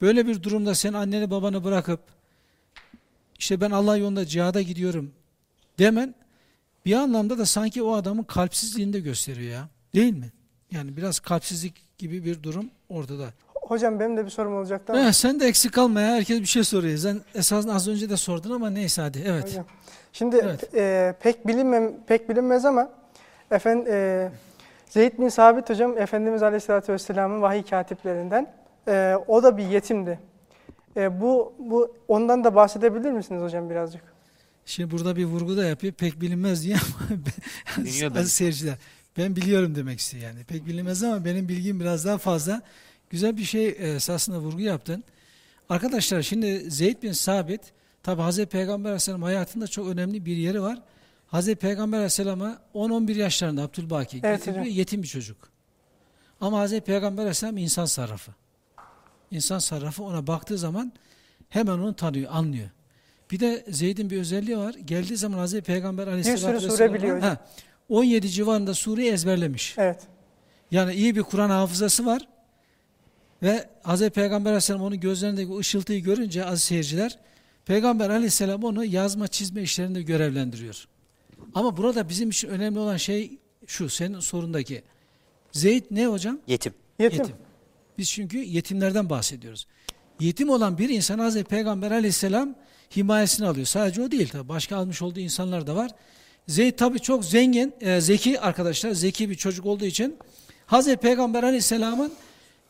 Speaker 1: Böyle bir durumda sen anneni babanı bırakıp işte ben Allah yolunda cihada gidiyorum demen bir anlamda da sanki o adamın kalpsizliğini de gösteriyor ya. Değil mi? Yani biraz kalpsizlik gibi bir durum ortada.
Speaker 3: Hocam benim de bir sorum olacaktı ama.
Speaker 1: Eh, sen de eksik kalma ya. Herkes bir şey soruyor. Sen esasında az önce de sordun ama neyse hadi. Evet.
Speaker 3: Hocam. Şimdi
Speaker 1: Evet.
Speaker 3: e, pek bilinmem pek bilinmez ama efendim e, Zeyd bin Sabit hocam Efendimiz Aleyhisselatü Vesselam'ın vahiy katiplerinden. E, o da bir yetimdi. E, bu bu ondan da bahsedebilir misiniz hocam birazcık?
Speaker 1: Şimdi burada bir vurgu da yapıyor. Pek bilinmez diye ama <laughs> seyirciler. Ben biliyorum demek istiyor yani. Pek bilinmez ama benim bilgim biraz daha fazla. Güzel bir şey e, esasında vurgu yaptın. Arkadaşlar şimdi Zeyd bin Sabit tabi Hazreti Peygamber Aleyhisselam hayatında çok önemli bir yeri var. Hazreti Peygamber Aleyhisselam'a 10-11 yaşlarında Abdülbaki
Speaker 3: Evet
Speaker 1: getiriyor,
Speaker 3: hocam.
Speaker 1: yetim bir çocuk. Ama Hazreti Peygamber Aleyhisselam insan sarrafı. İnsan sarrafı ona baktığı zaman hemen onu tanıyor, anlıyor. Bir de Zeyd'in bir özelliği var. Geldiği zaman Hazreti Peygamber Aleyhisselatü
Speaker 3: sure
Speaker 1: Vesselam'a-
Speaker 3: biliyor hocam.
Speaker 1: Ha, 17 civarında sureyi ezberlemiş.
Speaker 3: Evet.
Speaker 1: Yani iyi bir Kur'an hafızası var. Ve Hz. Peygamber Aleyhisselam onun gözlerindeki o ışıltıyı görünce aziz seyirciler, Peygamber Aleyhisselam onu yazma çizme işlerinde görevlendiriyor. Ama burada bizim için önemli olan şey şu, senin sorundaki. Zeyd ne hocam?
Speaker 4: yetim.
Speaker 3: Yetim.
Speaker 1: Biz çünkü yetimlerden bahsediyoruz. Yetim olan bir insan Hazreti Peygamber Aleyhisselam himayesini alıyor. Sadece o değil tabi. Başka almış olduğu insanlar da var. Zeyd tabi çok zengin, e, zeki arkadaşlar. Zeki bir çocuk olduğu için Hazreti Peygamber Aleyhisselam'ın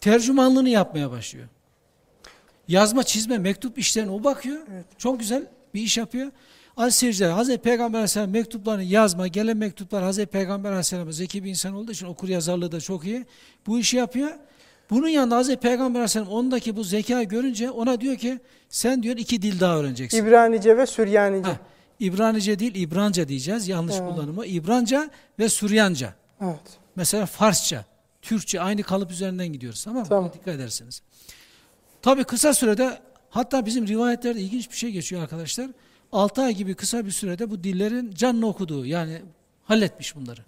Speaker 1: tercümanlığını yapmaya başlıyor. Yazma, çizme, mektup işlerine o bakıyor. Çok güzel bir iş yapıyor. Aziz seyirciler, Hazreti Peygamber Aleyhisselam mektuplarını yazma, gelen mektuplar Hazreti Peygamber Aleyhisselam zeki bir insan olduğu için okur yazarlığı da çok iyi. Bu işi yapıyor. Bunun yanında Hazreti Peygamber Aleyhisselam ondaki bu zeka görünce ona diyor ki sen diyor iki dil daha öğreneceksin.
Speaker 3: İbranice ve Süryanice.
Speaker 1: Ha, İbranice değil İbranca diyeceğiz yanlış
Speaker 3: Evet.
Speaker 1: kullanımı. İbranca ve Süryanca.
Speaker 3: Evet.
Speaker 1: Mesela Farsça, Türkçe aynı kalıp üzerinden gidiyoruz tamam mı?
Speaker 3: Tamam.
Speaker 1: Dikkat ederseniz. Tabii kısa sürede hatta bizim rivayetlerde ilginç bir şey geçiyor arkadaşlar. 6 ay gibi kısa bir sürede bu dillerin canını okuduğu yani halletmiş bunları.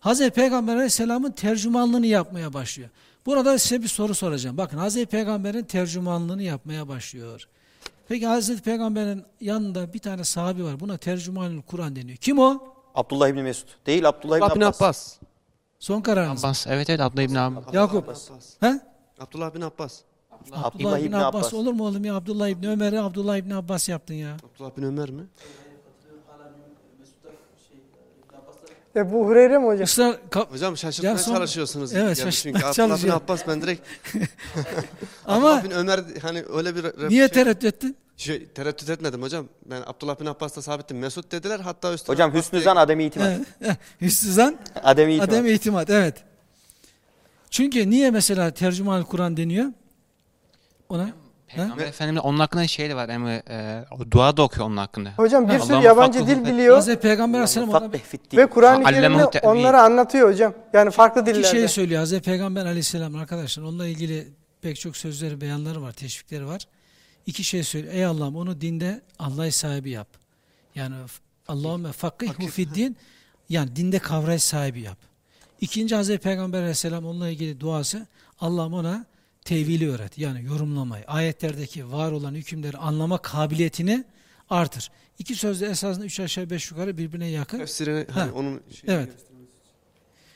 Speaker 1: Hazreti Peygamber Aleyhisselam'ın tercümanlığını yapmaya başlıyor. Burada size bir soru soracağım. Bakın Hazreti Peygamber'in tercümanlığını yapmaya başlıyor. Peki Hazreti Peygamber'in yanında bir tane sahabi var. Buna tercümanül Kur'an deniyor. Kim o?
Speaker 4: Abdullah İbni Mesud. Değil Abdullah İbni Abbas.
Speaker 2: Abbas.
Speaker 1: Son kararınız.
Speaker 8: Abbas. Evet evet Abdullah İbni Abbas.
Speaker 1: Yakup.
Speaker 2: Abbas.
Speaker 1: He?
Speaker 2: Abdullah bin Abbas.
Speaker 1: Abdullah İbni Abbas. Olur mu oğlum ya? Abdullah İbni Ömer'i Abdullah İbni Abbas yaptın ya.
Speaker 2: Abdullah bin Ömer mi?
Speaker 3: Ebu Hureyre mi hocam?
Speaker 1: Israr,
Speaker 2: Hocam şaşırtmaya
Speaker 1: Ya son-
Speaker 2: çalışıyorsunuz.
Speaker 1: Evet,
Speaker 2: Yani
Speaker 1: şaşırtmaya
Speaker 2: Çünkü Abdullah bin
Speaker 1: çalışıyorum.
Speaker 2: Abbas ben direkt <laughs> <laughs>
Speaker 1: ama
Speaker 2: Abdullah bin Ömer hani öyle bir
Speaker 1: niye
Speaker 2: şey,
Speaker 1: tereddüt ettin?
Speaker 2: Şey, tereddüt etmedim hocam. Ben Abdullah bin Abbas'ta sabittim. Mesut dediler hatta üstüne
Speaker 4: Hocam
Speaker 2: Abbas
Speaker 4: Hüsnü Zan Ademi itimat.
Speaker 1: Eh, Hüsnü zan,
Speaker 4: Ademi itimat.
Speaker 1: adem itimat. Evet. Çünkü niye mesela tercüman Kur'an deniyor? Ona
Speaker 8: Peygamber Efendimiz onun hakkında şey de var. Yani, e, o dua da okuyor onun hakkında.
Speaker 3: Hocam bir sürü yabancı dil biliyor
Speaker 1: Hazreti Peygamber Aleyhisselam
Speaker 3: ve Kur'an-ı
Speaker 8: te'vil.
Speaker 3: onlara anlatıyor hocam. Yani farklı
Speaker 1: iki
Speaker 3: dillerde.
Speaker 1: şey söylüyor. Hazreti Peygamber Aleyhisselam arkadaşlar onunla ilgili pek çok sözleri, beyanları var, teşvikleri var. İki şey söylüyor. Ey Allah'ım onu dinde Allah'ı sahibi yap. Yani Allahümme fakihhu fid din yani dinde kavrayış sahibi yap. İkinci Hazreti Peygamber Aleyhisselam onunla ilgili duası Allah'ım ona tevili öğret. Yani yorumlamayı, ayetlerdeki var olan hükümleri anlama kabiliyetini artır. İki sözde esasında üç aşağı beş yukarı birbirine yakın.
Speaker 2: Tefsirine hani
Speaker 1: Ha,
Speaker 2: onun şeyini
Speaker 1: evet.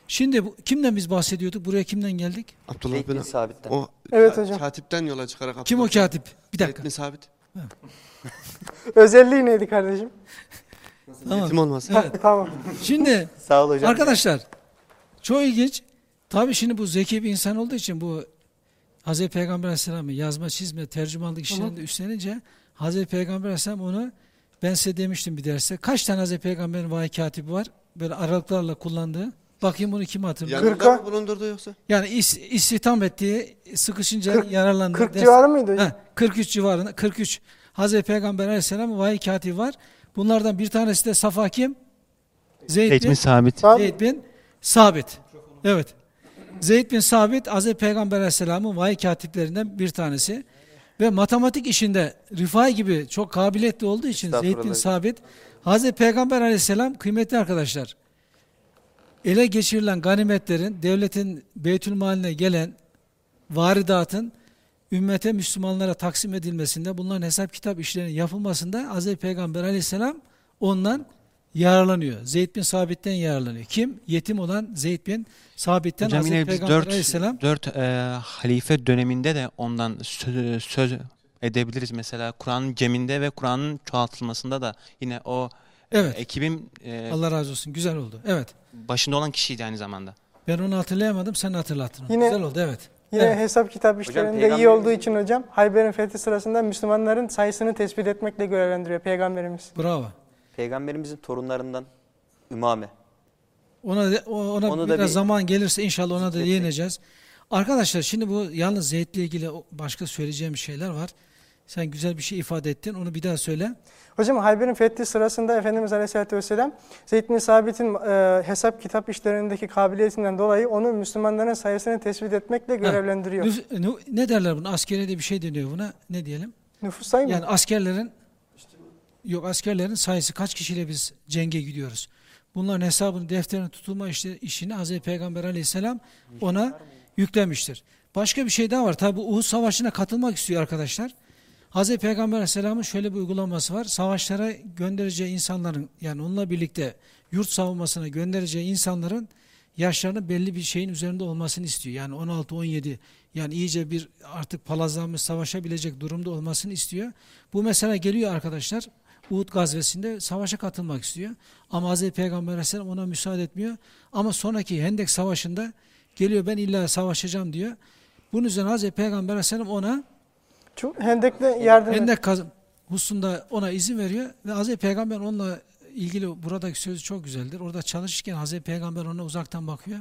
Speaker 1: Şimdi bu, kimden biz bahsediyorduk? Buraya kimden geldik?
Speaker 2: Abdullah
Speaker 4: Zeyd
Speaker 2: bin
Speaker 4: Sabit'ten.
Speaker 2: o
Speaker 3: Evet
Speaker 2: ka-
Speaker 3: hocam.
Speaker 2: Katipten yola çıkarak
Speaker 1: Kim o
Speaker 2: Abdullah
Speaker 1: katip? Bir
Speaker 2: Zeyd
Speaker 1: dakika.
Speaker 2: bin Sabit. <laughs>
Speaker 3: Özelliği neydi kardeşim?
Speaker 1: Tamam.
Speaker 2: Yetim olmaz.
Speaker 1: Evet.
Speaker 3: tamam.
Speaker 1: Şimdi <laughs>
Speaker 4: Sağ ol hocam.
Speaker 1: arkadaşlar çok ilginç. Tabii şimdi bu zeki bir insan olduğu için bu Hazreti Peygamber Aleyhisselam'ı yazma, çizme, tercümanlık işlerinde üstlenince Hazreti Peygamber Aleyhisselam onu ben size demiştim bir derste. Kaç tane Hazreti Peygamber'in vahiy katibi var? Böyle aralıklarla kullandığı. Bakayım bunu kim hatırlıyor?
Speaker 2: Yanında
Speaker 3: Kırka-
Speaker 2: mı bulundurdu yoksa?
Speaker 1: Yani is, istihdam ettiği, sıkışınca
Speaker 3: Kırk-
Speaker 1: yararlandığı.
Speaker 3: 40
Speaker 1: ders-
Speaker 3: civarı mıydı?
Speaker 1: Heh, 43 civarında. 43. Hazreti Peygamber Aleyhisselam vahiy katibi var. Bunlardan bir tanesi de Safa kim? Zeyd bin,
Speaker 8: Eğitimi sabit.
Speaker 3: Sağ-
Speaker 1: Zeyd bin Sabit. Evet. Zeyd bin Sabit Hazreti Peygamber Aleyhisselam'ın vahiy katiplerinden bir tanesi. Ve matematik işinde Rifai gibi çok kabiliyetli olduğu için Zeyd bin
Speaker 4: Estağfurullah.
Speaker 1: Sabit Hazreti Peygamber Aleyhisselam kıymetli arkadaşlar ele geçirilen ganimetlerin devletin beytülmaline gelen varidatın ümmete Müslümanlara taksim edilmesinde bunların hesap kitap işlerinin yapılmasında Hz. Peygamber aleyhisselam ondan yararlanıyor. Zeyd bin Sabit'ten yararlanıyor. Kim? Yetim olan Zeyd bin Sabit'ten
Speaker 8: Hocam
Speaker 1: Hz.
Speaker 8: yine
Speaker 1: Peygamber
Speaker 8: dört,
Speaker 1: aleyhisselam
Speaker 8: dört e, halife döneminde de ondan söz, söz edebiliriz. Mesela Kur'an'ın ceminde ve Kur'an'ın çoğaltılmasında da yine o
Speaker 1: evet
Speaker 8: ekibin e,
Speaker 1: Allah razı olsun güzel oldu. Evet.
Speaker 8: başında olan kişiydi aynı zamanda.
Speaker 1: Ben onu hatırlayamadım sen hatırlattın. onu.
Speaker 3: Yine-
Speaker 1: güzel oldu evet.
Speaker 3: Yine
Speaker 1: Evet.
Speaker 3: hesap kitap işlerinde iyi
Speaker 4: Peygamberimiz-
Speaker 3: olduğu için hocam Hayber'in fethi sırasında Müslümanların sayısını tespit etmekle görevlendiriyor Peygamberimiz.
Speaker 1: Bravo.
Speaker 4: Peygamberimizin torunlarından Ümame.
Speaker 1: Ona de- o- ona
Speaker 4: Onu da
Speaker 1: biraz
Speaker 4: bir-
Speaker 1: zaman gelirse inşallah ona da değineceğiz. Arkadaşlar şimdi bu yalnız Zeyd'le ilgili o- başka söyleyeceğim şeyler var. Sen güzel bir şey ifade ettin. Onu bir daha söyle.
Speaker 3: Hocam Hayber'in fethi sırasında Efendimiz Aleyhisselatü Vesselam Zeyd bin Sabit'in e, hesap kitap işlerindeki kabiliyetinden dolayı onu Müslümanların sayısını tespit etmekle görevlendiriyor.
Speaker 1: Nü- ne derler buna? Askeriyede bir şey deniyor buna. Ne diyelim?
Speaker 3: Nüfus sayımı.
Speaker 1: Yani askerlerin yok askerlerin sayısı kaç kişiyle biz cenge gidiyoruz. Bunların hesabını defterini tutulma işte işini Hazreti Peygamber Aleyhisselam ona yüklemiştir. Başka bir şey daha var. Tabi bu Uhud Savaşı'na katılmak istiyor arkadaşlar. Hazreti Peygamber Aleyhisselam'ın şöyle bir uygulaması var. Savaşlara göndereceği insanların yani onunla birlikte yurt savunmasına göndereceği insanların yaşlarının belli bir şeyin üzerinde olmasını istiyor. Yani 16-17 yani iyice bir artık palazlanmış savaşabilecek durumda olmasını istiyor. Bu mesela geliyor arkadaşlar Uhud gazvesinde savaşa katılmak istiyor. Ama Hazreti Peygamber Aleyhisselam ona müsaade etmiyor. Ama sonraki Hendek Savaşı'nda geliyor ben illa savaşacağım diyor. Bunun üzerine Hazreti Peygamber Aleyhisselam ona
Speaker 3: Şu Hendek'te yardım
Speaker 1: Hendek kaz hususunda ona izin veriyor ve Hazreti Peygamber onunla ilgili buradaki sözü çok güzeldir. Orada çalışırken Hazreti Peygamber ona uzaktan bakıyor.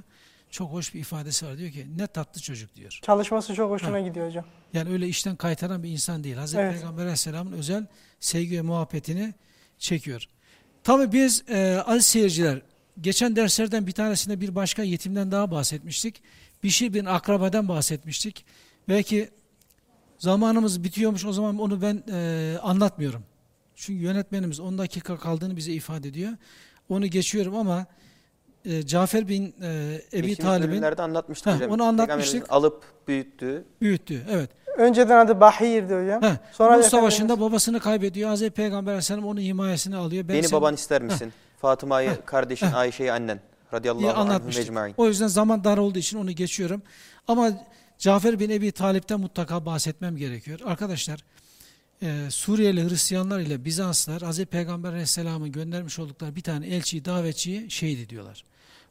Speaker 1: Çok hoş bir ifadesi var. Diyor ki ne tatlı çocuk diyor.
Speaker 3: çalışması çok hoşuna gidiyor hocam.
Speaker 1: Yani öyle işten kaytaran bir insan değil. Hazreti
Speaker 3: Evet.
Speaker 1: Peygamber Aleyhisselam'ın özel sevgi ve muhabbetini çekiyor. Tabii biz e, aziz seyirciler geçen derslerden bir tanesinde bir başka yetimden daha bahsetmiştik. Bişir bin Akraba'dan bahsetmiştik. Belki zamanımız bitiyormuş o zaman onu ben e, anlatmıyorum. Çünkü yönetmenimiz 10 dakika kaldığını bize ifade ediyor. Onu geçiyorum ama e, Cafer bin e, Ebi Talib'in
Speaker 4: anlatmıştık
Speaker 1: Heh,
Speaker 4: hocam.
Speaker 1: onu anlatmıştık.
Speaker 4: Alıp büyüttüğü
Speaker 1: büyüttüğü. Evet.
Speaker 3: Önceden adı Bahir'di hocam.
Speaker 1: Heh,
Speaker 3: Sonra Efendimiz-
Speaker 1: Savaşı'nda babasını kaybediyor. Hazreti Peygamber Aleyhisselam onun himayesine alıyor. Ben
Speaker 4: beni
Speaker 1: seni-
Speaker 4: baban ister misin? Fatıma'yı kardeşin Ayşe'yi annen. Radıyallahu ecmain.
Speaker 1: O yüzden zaman dar olduğu için onu geçiyorum. Ama Cafer bin Ebi Talip'ten mutlaka bahsetmem gerekiyor. Arkadaşlar e, Suriyeli Hristiyanlar ile Bizanslar Hazreti Peygamber Aleyhisselam'ın göndermiş oldukları bir tane elçiyi, davetçiyi şehit ediyorlar.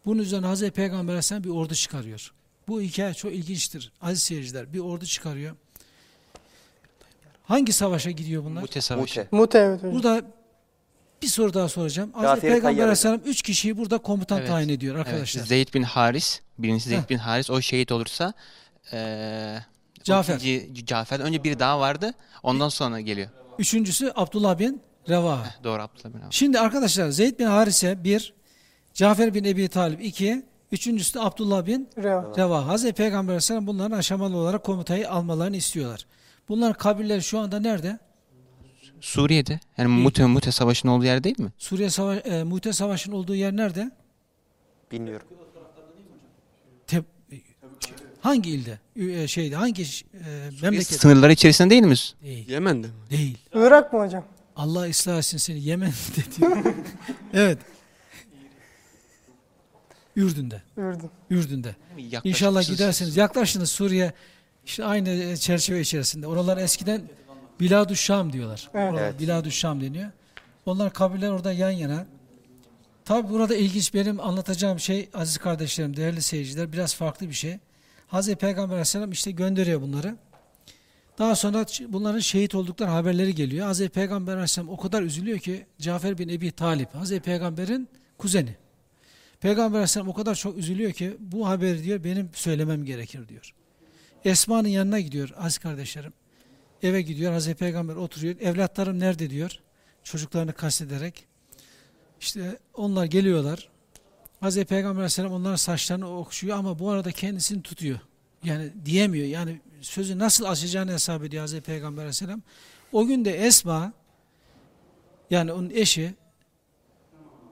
Speaker 1: Bunun üzerine Hazreti Peygamber Aleyhisselam bir ordu çıkarıyor. Bu hikaye çok ilginçtir. Aziz seyirciler bir ordu çıkarıyor. Hangi savaşa gidiyor bunlar?
Speaker 8: Mute Savaşı.
Speaker 4: Mute.
Speaker 3: Mute evet hocam.
Speaker 1: Burada bir soru daha soracağım. Hazreti Peygamber Aleyhisselam üç kişiyi burada komutan
Speaker 8: Evet.
Speaker 1: tayin ediyor
Speaker 8: Evet,
Speaker 1: arkadaşlar.
Speaker 8: Zeyd bin Haris. Birincisi Zeyd
Speaker 1: Heh.
Speaker 8: bin Haris. O şehit olursa eee
Speaker 1: Cafer.
Speaker 8: ikinci Cafer'den önce biri daha vardı. Ondan sonra geliyor.
Speaker 1: Üçüncüsü Abdullah bin Revaha.
Speaker 8: Doğru Abdullah bin Avf.
Speaker 1: Şimdi arkadaşlar Zeyd bin Harise bir, Cafer bin Ebi Talip iki, üçüncüsü de Abdullah bin
Speaker 3: Reva.
Speaker 1: Revaha. Hazreti Peygamber Aleyhisselam bunların aşamalı olarak komutayı almalarını istiyorlar. Bunların kabirleri şu anda nerede?
Speaker 8: Suriye'de. Yani Mute, Mute Savaşı'nın olduğu yer değil mi?
Speaker 1: Suriye Savaş, e, Muhte Savaşı'nın olduğu yer nerede?
Speaker 4: Bilmiyorum.
Speaker 1: Hangi ilde? Ü- e, şeyde hangi e, memleket?
Speaker 8: Sınırları içerisinde değil mi?
Speaker 1: Değil.
Speaker 2: Yemen'de mi?
Speaker 1: Değil.
Speaker 3: Irak mı hocam?
Speaker 1: Allah ıslah etsin seni. Yemen'de <laughs> diyor. evet. Ürdün'de.
Speaker 3: Ürdün.
Speaker 1: Ürdün'de.
Speaker 8: Yaklaşık
Speaker 1: İnşallah
Speaker 8: siz-
Speaker 1: gidersiniz. Yaklaşınız Suriye işte aynı e, çerçeve içerisinde. Oralar eskiden Biladü Şam diyorlar.
Speaker 3: Evet.
Speaker 1: Oralar
Speaker 4: Evet.
Speaker 1: Biladü Şam deniyor. Onlar kabirler orada yan yana. Tabi burada ilginç benim anlatacağım şey aziz kardeşlerim, değerli seyirciler biraz farklı bir şey. Hazreti Peygamber Aleyhisselam işte gönderiyor bunları. Daha sonra bunların şehit oldukları haberleri geliyor. Hazreti Peygamber Aleyhisselam o kadar üzülüyor ki Cafer bin Ebi Talip, Hazreti Peygamber'in kuzeni. Peygamber Aleyhisselam o kadar çok üzülüyor ki bu haberi diyor benim söylemem gerekir diyor. Esma'nın yanına gidiyor aziz kardeşlerim. Eve gidiyor Hazreti Peygamber oturuyor. Evlatlarım nerede diyor. Çocuklarını kastederek. İşte onlar geliyorlar. Hazreti Peygamber Aleyhisselam onların saçlarını okşuyor ama bu arada kendisini tutuyor. Yani diyemiyor. Yani sözü nasıl açacağını hesap ediyor Hazreti Peygamber Aleyhisselam. O gün de Esma yani onun eşi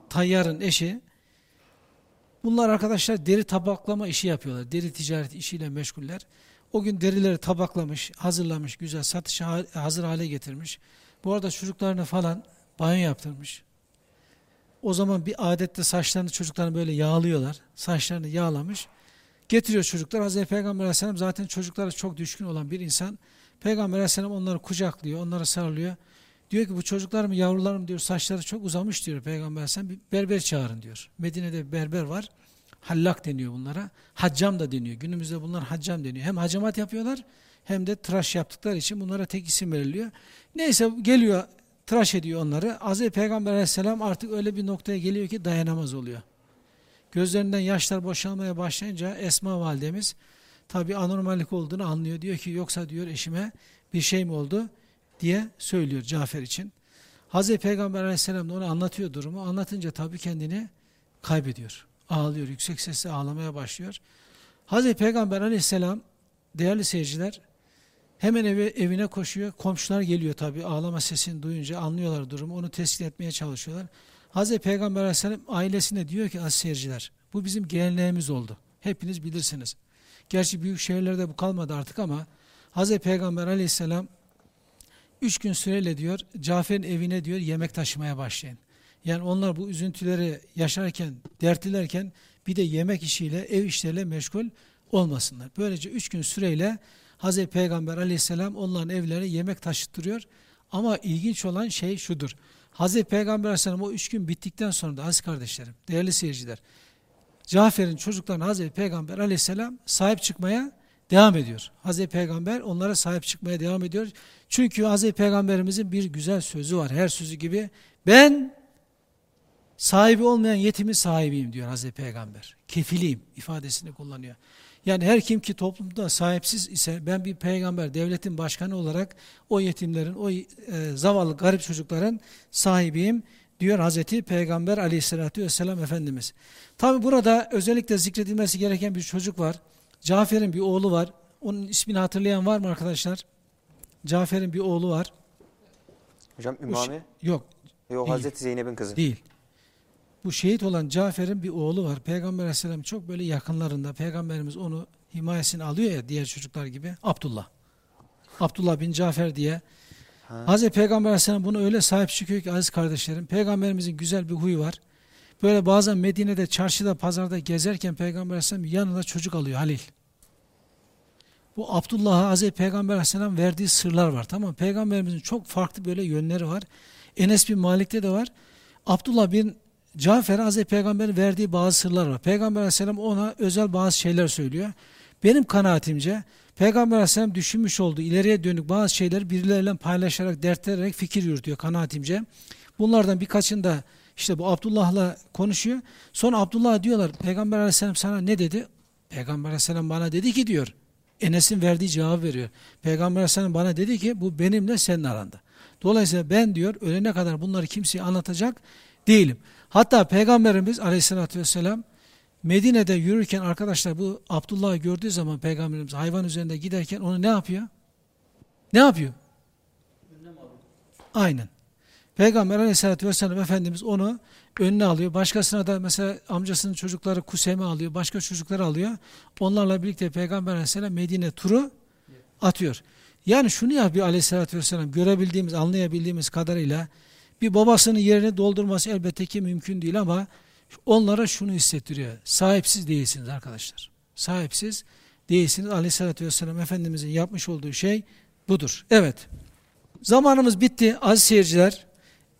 Speaker 1: Tayyar'ın eşi bunlar arkadaşlar deri tabaklama işi yapıyorlar. Deri ticaret işiyle meşguller. O gün derileri tabaklamış, hazırlamış, güzel satışa hazır hale getirmiş. Bu arada çocuklarını falan banyo yaptırmış. O zaman bir adette saçlarını çocuklarını böyle yağlıyorlar. Saçlarını yağlamış. Getiriyor çocuklar. Hazreti Peygamber Aleyhisselam zaten çocuklara çok düşkün olan bir insan. Peygamber Aleyhisselam onları kucaklıyor, onları sarılıyor. Diyor ki bu çocuklarım, yavrularım diyor saçları çok uzamış diyor Peygamber Aleyhisselam. Bir berber çağırın diyor. Medine'de bir berber var. Hallak deniyor bunlara. Haccam da deniyor. Günümüzde bunlar haccam deniyor. Hem hacamat yapıyorlar hem de tıraş yaptıkları için bunlara tek isim veriliyor. Neyse geliyor tıraş ediyor onları. Hazreti Peygamber aleyhisselam artık öyle bir noktaya geliyor ki dayanamaz oluyor. Gözlerinden yaşlar boşalmaya başlayınca Esma validemiz tabi anormallik olduğunu anlıyor. Diyor ki yoksa diyor eşime bir şey mi oldu diye söylüyor Cafer için. Hazreti Peygamber aleyhisselam da ona anlatıyor durumu. Anlatınca tabi kendini kaybediyor. Ağlıyor. Yüksek sesle ağlamaya başlıyor. Hazreti Peygamber aleyhisselam değerli seyirciler hemen eve, evine koşuyor. Komşular geliyor tabi ağlama sesini duyunca anlıyorlar durumu. Onu tespit etmeye çalışıyorlar. Hazreti Peygamber aleyhisselam ailesine diyor ki az seyirciler bu bizim geleneğimiz oldu. Hepiniz bilirsiniz. Gerçi büyük şehirlerde bu kalmadı artık ama Hazreti Peygamber aleyhisselam üç gün süreyle diyor Cafer'in evine diyor yemek taşımaya başlayın. Yani onlar bu üzüntüleri yaşarken, dertlilerken bir de yemek işiyle, ev işleriyle meşgul olmasınlar. Böylece üç gün süreyle Hazreti Peygamber aleyhisselam onların evlerine yemek taşıttırıyor. Ama ilginç olan şey şudur. Hazreti Peygamber aleyhisselam o üç gün bittikten sonra da aziz kardeşlerim, değerli seyirciler, Cafer'in çocuklarına Hazreti Peygamber aleyhisselam sahip çıkmaya devam ediyor. Hazreti Peygamber onlara sahip çıkmaya devam ediyor. Çünkü Hazreti Peygamberimizin bir güzel sözü var. Her sözü gibi ben sahibi olmayan yetimin sahibiyim diyor Hazreti Peygamber. Kefiliyim ifadesini kullanıyor. Yani her kim ki toplumda sahipsiz ise ben bir peygamber, devletin başkanı olarak o yetimlerin, o e, zavallı garip çocukların sahibiyim diyor Hazreti Peygamber aleyhissalatü vesselam Efendimiz. Tabi burada özellikle zikredilmesi gereken bir çocuk var. Cafer'in bir oğlu var. Onun ismini hatırlayan var mı arkadaşlar? Cafer'in bir oğlu var.
Speaker 4: Hocam Ümame?
Speaker 1: Yok.
Speaker 4: Yok. Hazreti Zeynep'in kızı.
Speaker 1: Değil. Bu şehit olan Cafer'in bir oğlu var. Peygamber aleyhisselam çok böyle yakınlarında. Peygamberimiz onu himayesini alıyor ya diğer çocuklar gibi. Abdullah. Abdullah bin Cafer diye. Ha. Hazreti Peygamber aleyhisselam bunu öyle sahip çıkıyor ki aziz kardeşlerim. Peygamberimizin güzel bir huyu var. Böyle bazen Medine'de, çarşıda, pazarda gezerken Peygamber aleyhisselam yanında çocuk alıyor Halil. Bu Abdullah'a Hazreti Peygamber aleyhisselam verdiği sırlar var. Tamam Peygamberimizin çok farklı böyle yönleri var. Enes bin Malik'te de var. Abdullah bin Cafer Hazreti Peygamber'in verdiği bazı sırlar var. Peygamber Aleyhisselam ona özel bazı şeyler söylüyor. Benim kanaatimce Peygamber Aleyhisselam düşünmüş olduğu ileriye dönük bazı şeyleri birileriyle paylaşarak, dertlenerek fikir yürütüyor kanaatimce. Bunlardan birkaçında işte bu Abdullah'la konuşuyor. Sonra Abdullah diyorlar Peygamber Aleyhisselam sana ne dedi? Peygamber Aleyhisselam bana dedi ki diyor. Enes'in verdiği cevap veriyor. Peygamber Aleyhisselam bana dedi ki bu benimle senin aranda. Dolayısıyla ben diyor ölene kadar bunları kimseye anlatacak değilim. Hatta Peygamberimiz aleyhissalatü vesselam Medine'de yürürken arkadaşlar bu Abdullah'ı gördüğü zaman Peygamberimiz hayvan üzerinde giderken onu ne yapıyor? Ne yapıyor? Aynen. Peygamber aleyhissalatü vesselam Efendimiz onu önüne alıyor. Başkasına da mesela amcasının çocukları Kusemi alıyor. Başka çocukları alıyor. Onlarla birlikte Peygamber aleyhisselam Medine turu atıyor. Yani şunu yapıyor aleyhissalatü vesselam görebildiğimiz, anlayabildiğimiz kadarıyla bir babasının yerini doldurması elbette ki mümkün değil ama onlara şunu hissettiriyor. Sahipsiz değilsiniz arkadaşlar. Sahipsiz değilsiniz. Aleyhissalatü vesselam Efendimizin yapmış olduğu şey budur. Evet. Zamanımız bitti aziz seyirciler.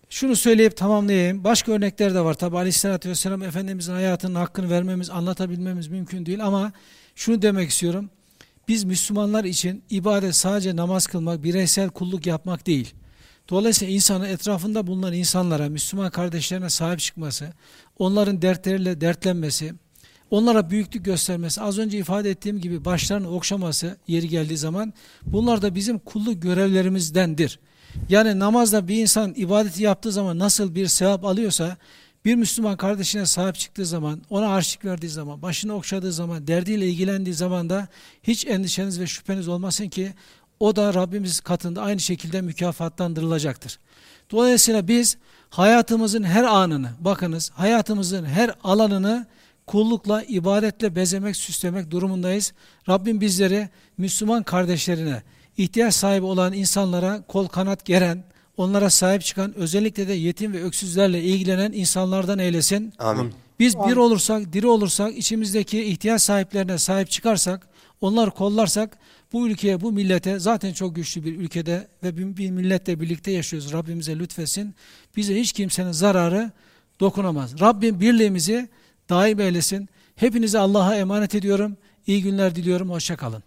Speaker 1: Şunu söyleyip tamamlayayım. Başka örnekler de var. Tabi Aleyhisselatü Vesselam Efendimizin hayatının hakkını vermemiz, anlatabilmemiz mümkün değil ama şunu demek istiyorum. Biz Müslümanlar için ibadet sadece namaz kılmak, bireysel kulluk yapmak değil Dolayısıyla insanın etrafında bulunan insanlara, Müslüman kardeşlerine sahip çıkması, onların dertleriyle dertlenmesi, onlara büyüklük göstermesi, az önce ifade ettiğim gibi başlarını okşaması yeri geldiği zaman bunlar da bizim kulluk görevlerimizdendir. Yani namazda bir insan ibadeti yaptığı zaman nasıl bir sevap alıyorsa bir Müslüman kardeşine sahip çıktığı zaman, ona harçlık verdiği zaman, başını okşadığı zaman, derdiyle ilgilendiği zaman da hiç endişeniz ve şüpheniz olmasın ki o da Rabbimiz katında aynı şekilde mükafatlandırılacaktır. Dolayısıyla biz hayatımızın her anını, bakınız hayatımızın her alanını kullukla, ibadetle bezemek, süslemek durumundayız. Rabbim bizleri Müslüman kardeşlerine, ihtiyaç sahibi olan insanlara kol kanat geren, onlara sahip çıkan, özellikle de yetim ve öksüzlerle ilgilenen insanlardan eylesin.
Speaker 4: Amin.
Speaker 1: Biz bir olursak, diri olursak, içimizdeki ihtiyaç sahiplerine sahip çıkarsak, onları kollarsak, bu ülkeye, bu millete zaten çok güçlü bir ülkede ve bir, bir milletle birlikte yaşıyoruz. Rabbimize lütfesin. Bize hiç kimsenin zararı dokunamaz. Rabbim birliğimizi daim eylesin. Hepinize Allah'a emanet ediyorum. İyi günler diliyorum. Hoşçakalın.